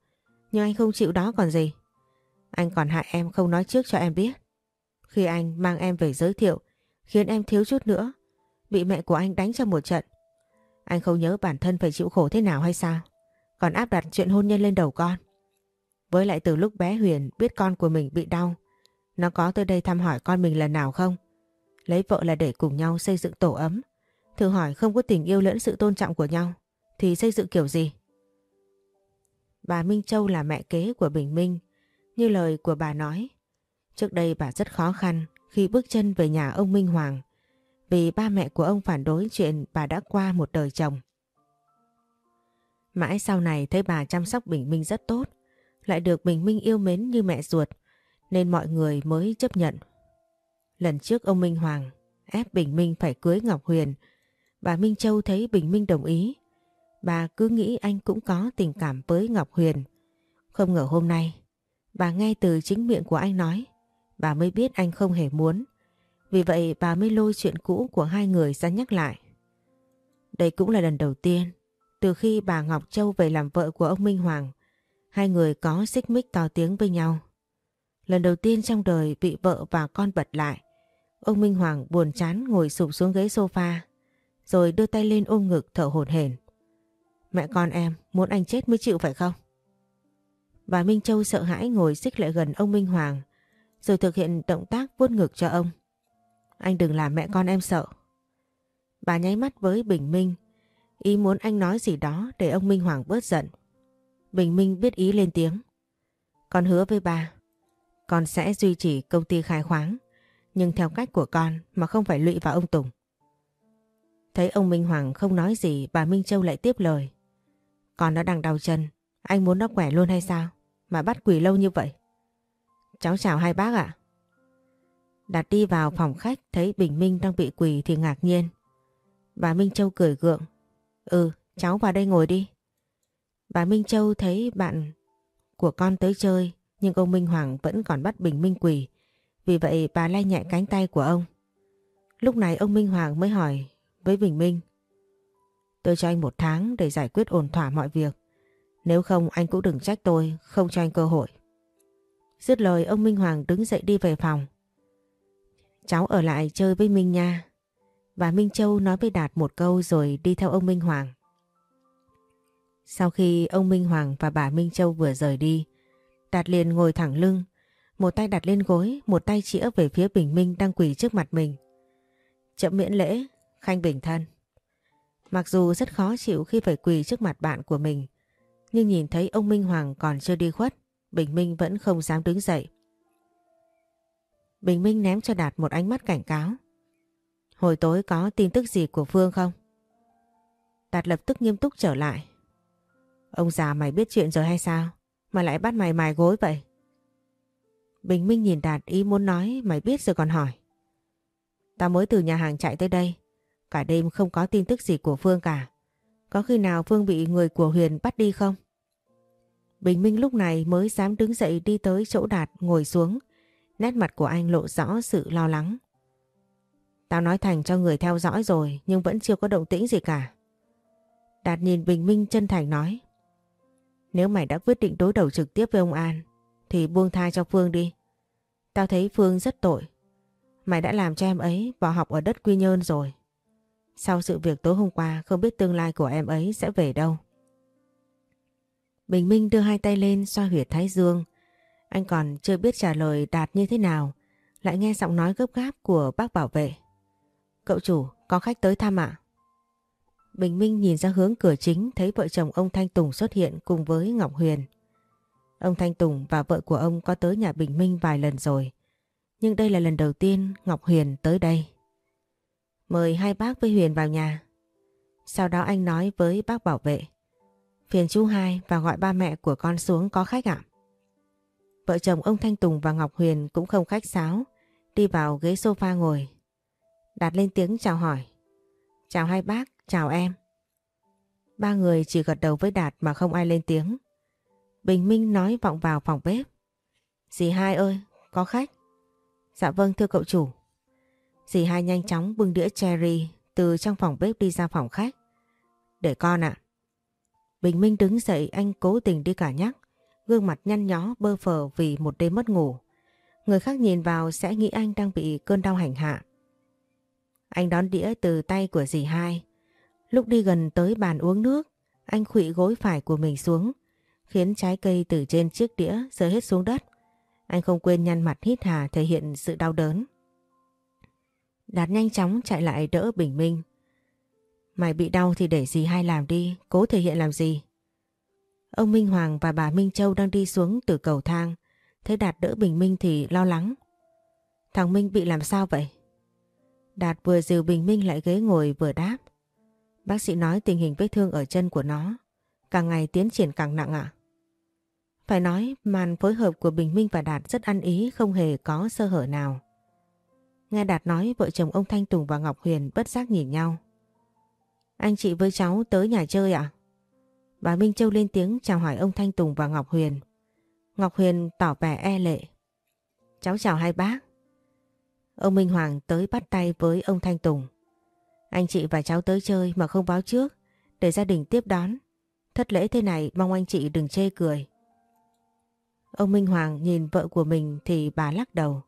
Speaker 1: nhưng anh không chịu đó còn gì. Anh còn hại em không nói trước cho em biết. Khi anh mang em về giới thiệu, khiến em thiếu chút nữa, bị mẹ của anh đánh cho một trận. Anh không nhớ bản thân phải chịu khổ thế nào hay sao? Còn áp đặt chuyện hôn nhân lên đầu con. Với lại từ lúc bé Huyền biết con của mình bị đau, nó có tới đây thăm hỏi con mình lần nào không? Lấy vợ là để cùng nhau xây dựng tổ ấm. Thử hỏi không có tình yêu lẫn sự tôn trọng của nhau, thì xây dựng kiểu gì? Bà Minh Châu là mẹ kế của Bình Minh, như lời của bà nói. Trước đây bà rất khó khăn khi bước chân về nhà ông Minh Hoàng vì ba mẹ của ông phản đối chuyện bà đã qua một đời chồng. Mãi sau này thấy bà chăm sóc Bình Minh rất tốt, lại được Bình Minh yêu mến như mẹ ruột, nên mọi người mới chấp nhận. Lần trước ông Minh Hoàng ép Bình Minh phải cưới Ngọc Huyền, bà Minh Châu thấy Bình Minh đồng ý. Bà cứ nghĩ anh cũng có tình cảm với Ngọc Huyền. Không ngờ hôm nay, bà nghe từ chính miệng của anh nói, Bà mới biết anh không hề muốn. Vì vậy bà mới lôi chuyện cũ của hai người ra nhắc lại. Đây cũng là lần đầu tiên, từ khi bà Ngọc Châu về làm vợ của ông Minh Hoàng. Hai người có xích mích to tiếng với nhau. Lần đầu tiên trong đời bị vợ và con bật lại. Ông Minh Hoàng buồn chán ngồi sụp xuống ghế sofa. Rồi đưa tay lên ôm ngực thở hổn hển. Mẹ con em, muốn anh chết mới chịu phải không? Bà Minh Châu sợ hãi ngồi xích lại gần ông Minh Hoàng. Rồi thực hiện động tác vuốt ngực cho ông. Anh đừng làm mẹ con em sợ. Bà nháy mắt với Bình Minh. Ý muốn anh nói gì đó để ông Minh Hoàng bớt giận. Bình Minh biết ý lên tiếng. Con hứa với bà. Con sẽ duy trì công ty khai khoáng. Nhưng theo cách của con mà không phải lụy vào ông Tùng. Thấy ông Minh Hoàng không nói gì, bà Minh Châu lại tiếp lời. Con nó đang đau chân. Anh muốn nó khỏe luôn hay sao? Mà bắt quỷ lâu như vậy. Cháu chào hai bác ạ. Đạt đi vào phòng khách thấy Bình Minh đang bị quỳ thì ngạc nhiên. Bà Minh Châu cười gượng. Ừ, cháu vào đây ngồi đi. Bà Minh Châu thấy bạn của con tới chơi nhưng ông Minh Hoàng vẫn còn bắt Bình Minh quỳ. Vì vậy bà lay nhẹ cánh tay của ông. Lúc này ông Minh Hoàng mới hỏi với Bình Minh. Tôi cho anh một tháng để giải quyết ổn thỏa mọi việc. Nếu không anh cũng đừng trách tôi, không cho anh cơ hội. Dứt lời ông Minh Hoàng đứng dậy đi về phòng. Cháu ở lại chơi với Minh nha. Và Minh Châu nói với Đạt một câu rồi đi theo ông Minh Hoàng. Sau khi ông Minh Hoàng và bà Minh Châu vừa rời đi, Đạt liền ngồi thẳng lưng, một tay đặt lên gối, một tay chĩa về phía Bình Minh đang quỳ trước mặt mình. Chậm miễn lễ, Khanh bình thân. Mặc dù rất khó chịu khi phải quỳ trước mặt bạn của mình, nhưng nhìn thấy ông Minh Hoàng còn chưa đi khuất, Bình Minh vẫn không dám đứng dậy. Bình Minh ném cho Đạt một ánh mắt cảnh cáo. Hồi tối có tin tức gì của Phương không? Đạt lập tức nghiêm túc trở lại. Ông già mày biết chuyện rồi hay sao? Mà lại bắt mày mài gối vậy? Bình Minh nhìn Đạt ý muốn nói, mày biết rồi còn hỏi. Tao mới từ nhà hàng chạy tới đây. Cả đêm không có tin tức gì của Phương cả. Có khi nào Phương bị người của Huyền bắt đi không? Bình Minh lúc này mới dám đứng dậy đi tới chỗ Đạt ngồi xuống. Nét mặt của anh lộ rõ sự lo lắng. Tao nói thành cho người theo dõi rồi, nhưng vẫn chưa có động tĩnh gì cả. Đạt nhìn Bình Minh chân thành nói. Nếu mày đã quyết định đối đầu trực tiếp với ông An, thì buông tha cho Phương đi. Tao thấy Phương rất tội. Mày đã làm cho em ấy vào học ở đất Quy Nhơn rồi. Sau sự việc tối hôm qua, không biết tương lai của em ấy sẽ về đâu. Bình Minh đưa hai tay lên xoa huyệt thái dương. Anh còn chưa biết trả lời Đạt như thế nào. Lại nghe giọng nói gấp gáp của bác bảo vệ. Cậu chủ, có khách tới thăm ạ? Bình Minh nhìn ra hướng cửa chính thấy vợ chồng ông Thanh Tùng xuất hiện cùng với Ngọc Huyền. Ông Thanh Tùng và vợ của ông có tới nhà Bình Minh vài lần rồi. Nhưng đây là lần đầu tiên Ngọc Huyền tới đây. Mời hai bác với Huyền vào nhà. Sau đó anh nói với bác bảo vệ. Phiền chú hai và gọi ba mẹ của con xuống có khách ạ. Vợ chồng ông Thanh Tùng và Ngọc Huyền cũng không khách sáo. Đi vào ghế sofa ngồi. Đạt lên tiếng chào hỏi. Chào hai bác, chào em. Ba người chỉ gật đầu với Đạt mà không ai lên tiếng. Bình Minh nói vọng vào phòng bếp. Dì hai ơi, có khách. Dạ vâng thưa cậu chủ. Dì hai nhanh chóng bưng đĩa cherry từ trong phòng bếp đi ra phòng khách. Để con ạ. Bình Minh đứng dậy anh cố tình đi cả nhắc. Gương mặt nhăn nhó bơ phờ vì một đêm mất ngủ. Người khác nhìn vào sẽ nghĩ anh đang bị cơn đau hành hạ. Anh đón đĩa từ tay của dì hai. Lúc đi gần tới bàn uống nước, anh khụy gối phải của mình xuống, khiến trái cây từ trên chiếc đĩa rơi hết xuống đất. Anh không quên nhăn mặt hít hà thể hiện sự đau đớn. Đạt nhanh chóng chạy lại đỡ Bình Minh. Mày bị đau thì để dì hai làm đi, cố thể hiện làm gì. Ông Minh Hoàng và bà Minh Châu đang đi xuống từ cầu thang. Thấy Đạt đỡ Bình Minh thì lo lắng. Thằng Minh bị làm sao vậy? Đạt vừa dìu Bình Minh lại ghế ngồi vừa đáp. Bác sĩ nói tình hình vết thương ở chân của nó càng ngày tiến triển càng nặng ạ. Phải nói, màn phối hợp của Bình Minh và Đạt rất ăn ý, không hề có sơ hở nào. Nghe Đạt nói, vợ chồng ông Thanh Tùng và Ngọc Huyền bất giác nhìn nhau. Anh chị với cháu tới nhà chơi ạ? Bà Minh Châu lên tiếng chào hỏi ông Thanh Tùng và Ngọc Huyền. Ngọc Huyền tỏ vẻ e lệ. Cháu chào hai bác. Ông Minh Hoàng tới bắt tay với ông Thanh Tùng. Anh chị và cháu tới chơi mà không báo trước, để gia đình tiếp đón. Thất lễ thế này mong anh chị đừng chê cười. Ông Minh Hoàng nhìn vợ của mình thì bà lắc đầu.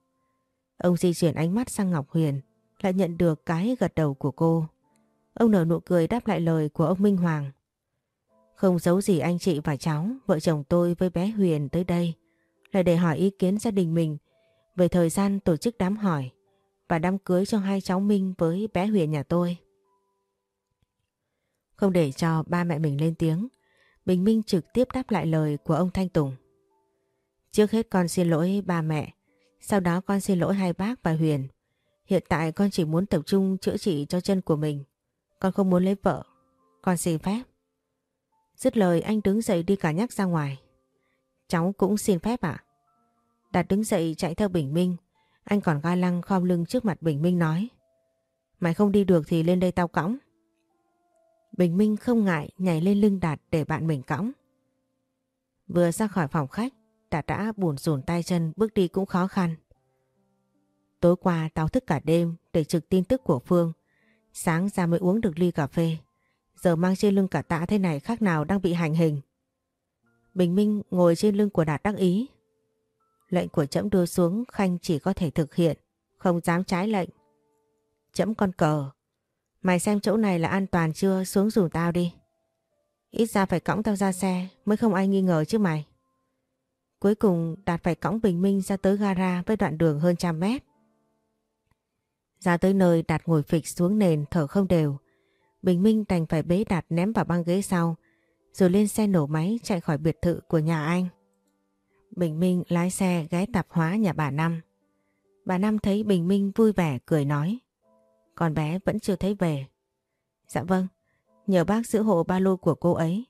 Speaker 1: Ông di chuyển ánh mắt sang Ngọc Huyền, lại nhận được cái gật đầu của cô. Ông nở nụ cười đáp lại lời của ông Minh Hoàng. Không giấu gì anh chị và cháu, vợ chồng tôi với bé Huyền tới đây là để hỏi ý kiến gia đình mình về thời gian tổ chức đám hỏi và đám cưới cho hai cháu Minh với bé Huyền nhà tôi. Không để cho ba mẹ mình lên tiếng, Bình Minh trực tiếp đáp lại lời của ông Thanh Tùng. Trước hết con xin lỗi ba mẹ, sau đó con xin lỗi hai bác và Huyền. Hiện tại con chỉ muốn tập trung chữa trị cho chân của mình. Con không muốn lấy vợ. Con xin phép. Dứt lời anh đứng dậy đi cả nhắc ra ngoài. Cháu cũng xin phép ạ. Đạt đứng dậy chạy theo Bình Minh. Anh còn ga lăng khom lưng trước mặt Bình Minh nói. Mày không đi được thì lên đây tao cõng. Bình Minh không ngại nhảy lên lưng Đạt để bạn mình cõng. Vừa ra khỏi phòng khách, Đạt đã buồn rùn tay chân bước đi cũng khó khăn. Tối qua tao thức cả đêm để trực tin tức của Phương. Sáng ra mới uống được ly cà phê. Giờ mang trên lưng cả tạ thế này khác nào đang bị hành hình. Bình Minh ngồi trên lưng của Đạt đắc ý. Lệnh của trẫm đưa xuống Khanh chỉ có thể thực hiện, không dám trái lệnh. Trẫm con cờ. Mày xem chỗ này là an toàn chưa xuống rủ tao đi. Ít ra phải cõng tao ra xe mới không ai nghi ngờ chứ mày. Cuối cùng Đạt phải cõng Bình Minh ra tới gara với đoạn đường hơn trăm mét. Ra tới nơi Đạt ngồi phịch xuống nền thở không đều. Bình Minh đành phải bế Đạt ném vào băng ghế sau rồi lên xe nổ máy chạy khỏi biệt thự của nhà anh. Bình Minh lái xe ghé tạp hóa nhà bà Năm. Bà Năm thấy Bình Minh vui vẻ cười nói. Con bé vẫn chưa thấy về. Dạ vâng, nhờ bác giữ hộ ba lô của cô ấy.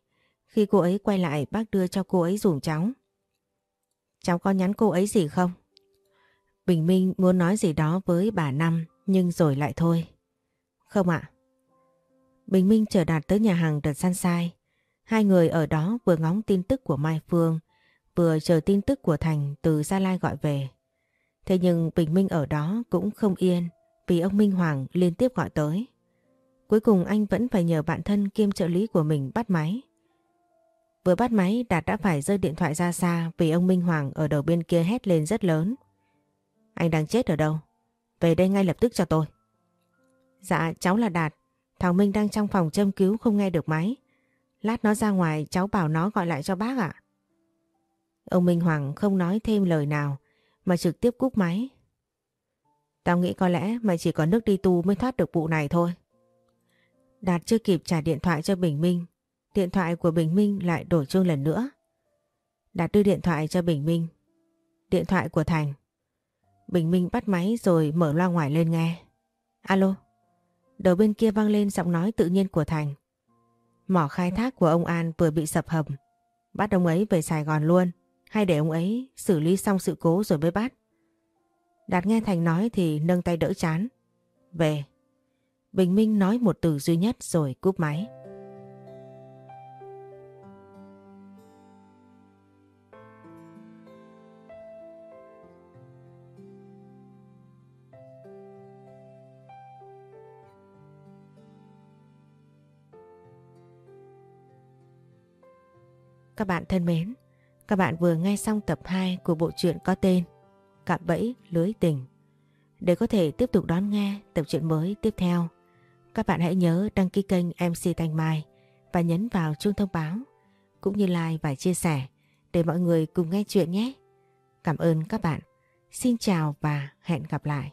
Speaker 1: Khi cô ấy quay lại bác đưa cho cô ấy dùm cháu. Cháu có nhắn cô ấy gì không? Bình Minh muốn nói gì đó với bà Năm nhưng rồi lại thôi. Không ạ. Bình Minh chờ đạt tới nhà hàng đợt San sai. Hai người ở đó vừa ngóng tin tức của Mai Phương, vừa chờ tin tức của Thành từ Gia Lai gọi về. Thế nhưng Bình Minh ở đó cũng không yên vì ông Minh Hoàng liên tiếp gọi tới. Cuối cùng anh vẫn phải nhờ bạn thân kiêm trợ lý của mình bắt máy. Vừa bắt máy Đạt đã phải rơi điện thoại ra xa vì ông Minh Hoàng ở đầu bên kia hét lên rất lớn. Anh đang chết ở đâu? Về đây ngay lập tức cho tôi. Dạ cháu là Đạt. Thằng Minh đang trong phòng châm cứu không nghe được máy. Lát nó ra ngoài, cháu bảo nó gọi lại cho bác ạ. Ông Minh Hoàng không nói thêm lời nào, mà trực tiếp cúp máy. Tao nghĩ có lẽ mày chỉ có nước đi tu mới thoát được vụ này thôi. Đạt chưa kịp trả điện thoại cho Bình Minh. Điện thoại của Bình Minh lại đổ chuông lần nữa. Đạt đưa điện thoại cho Bình Minh. Điện thoại của Thành. Bình Minh bắt máy rồi mở loa ngoài lên nghe. Alo. Đầu bên kia vang lên giọng nói tự nhiên của Thành. Mỏ khai thác của ông An vừa bị sập hầm. Bắt ông ấy về Sài Gòn luôn. Hay để ông ấy xử lý xong sự cố rồi mới bắt. Đạt nghe Thành nói thì nâng tay đỡ chán. Về. Bình Minh nói một từ duy nhất rồi cúp máy. Các bạn thân mến, các bạn vừa nghe xong tập 2 của bộ truyện có tên Cạm bẫy lưới tình. Để có thể tiếp tục đón nghe tập truyện mới tiếp theo, các bạn hãy nhớ đăng ký kênh MC Thanh Mai và nhấn vào chuông thông báo cũng như like và chia sẻ để mọi người cùng nghe chuyện nhé. Cảm ơn các bạn. Xin chào và hẹn gặp lại.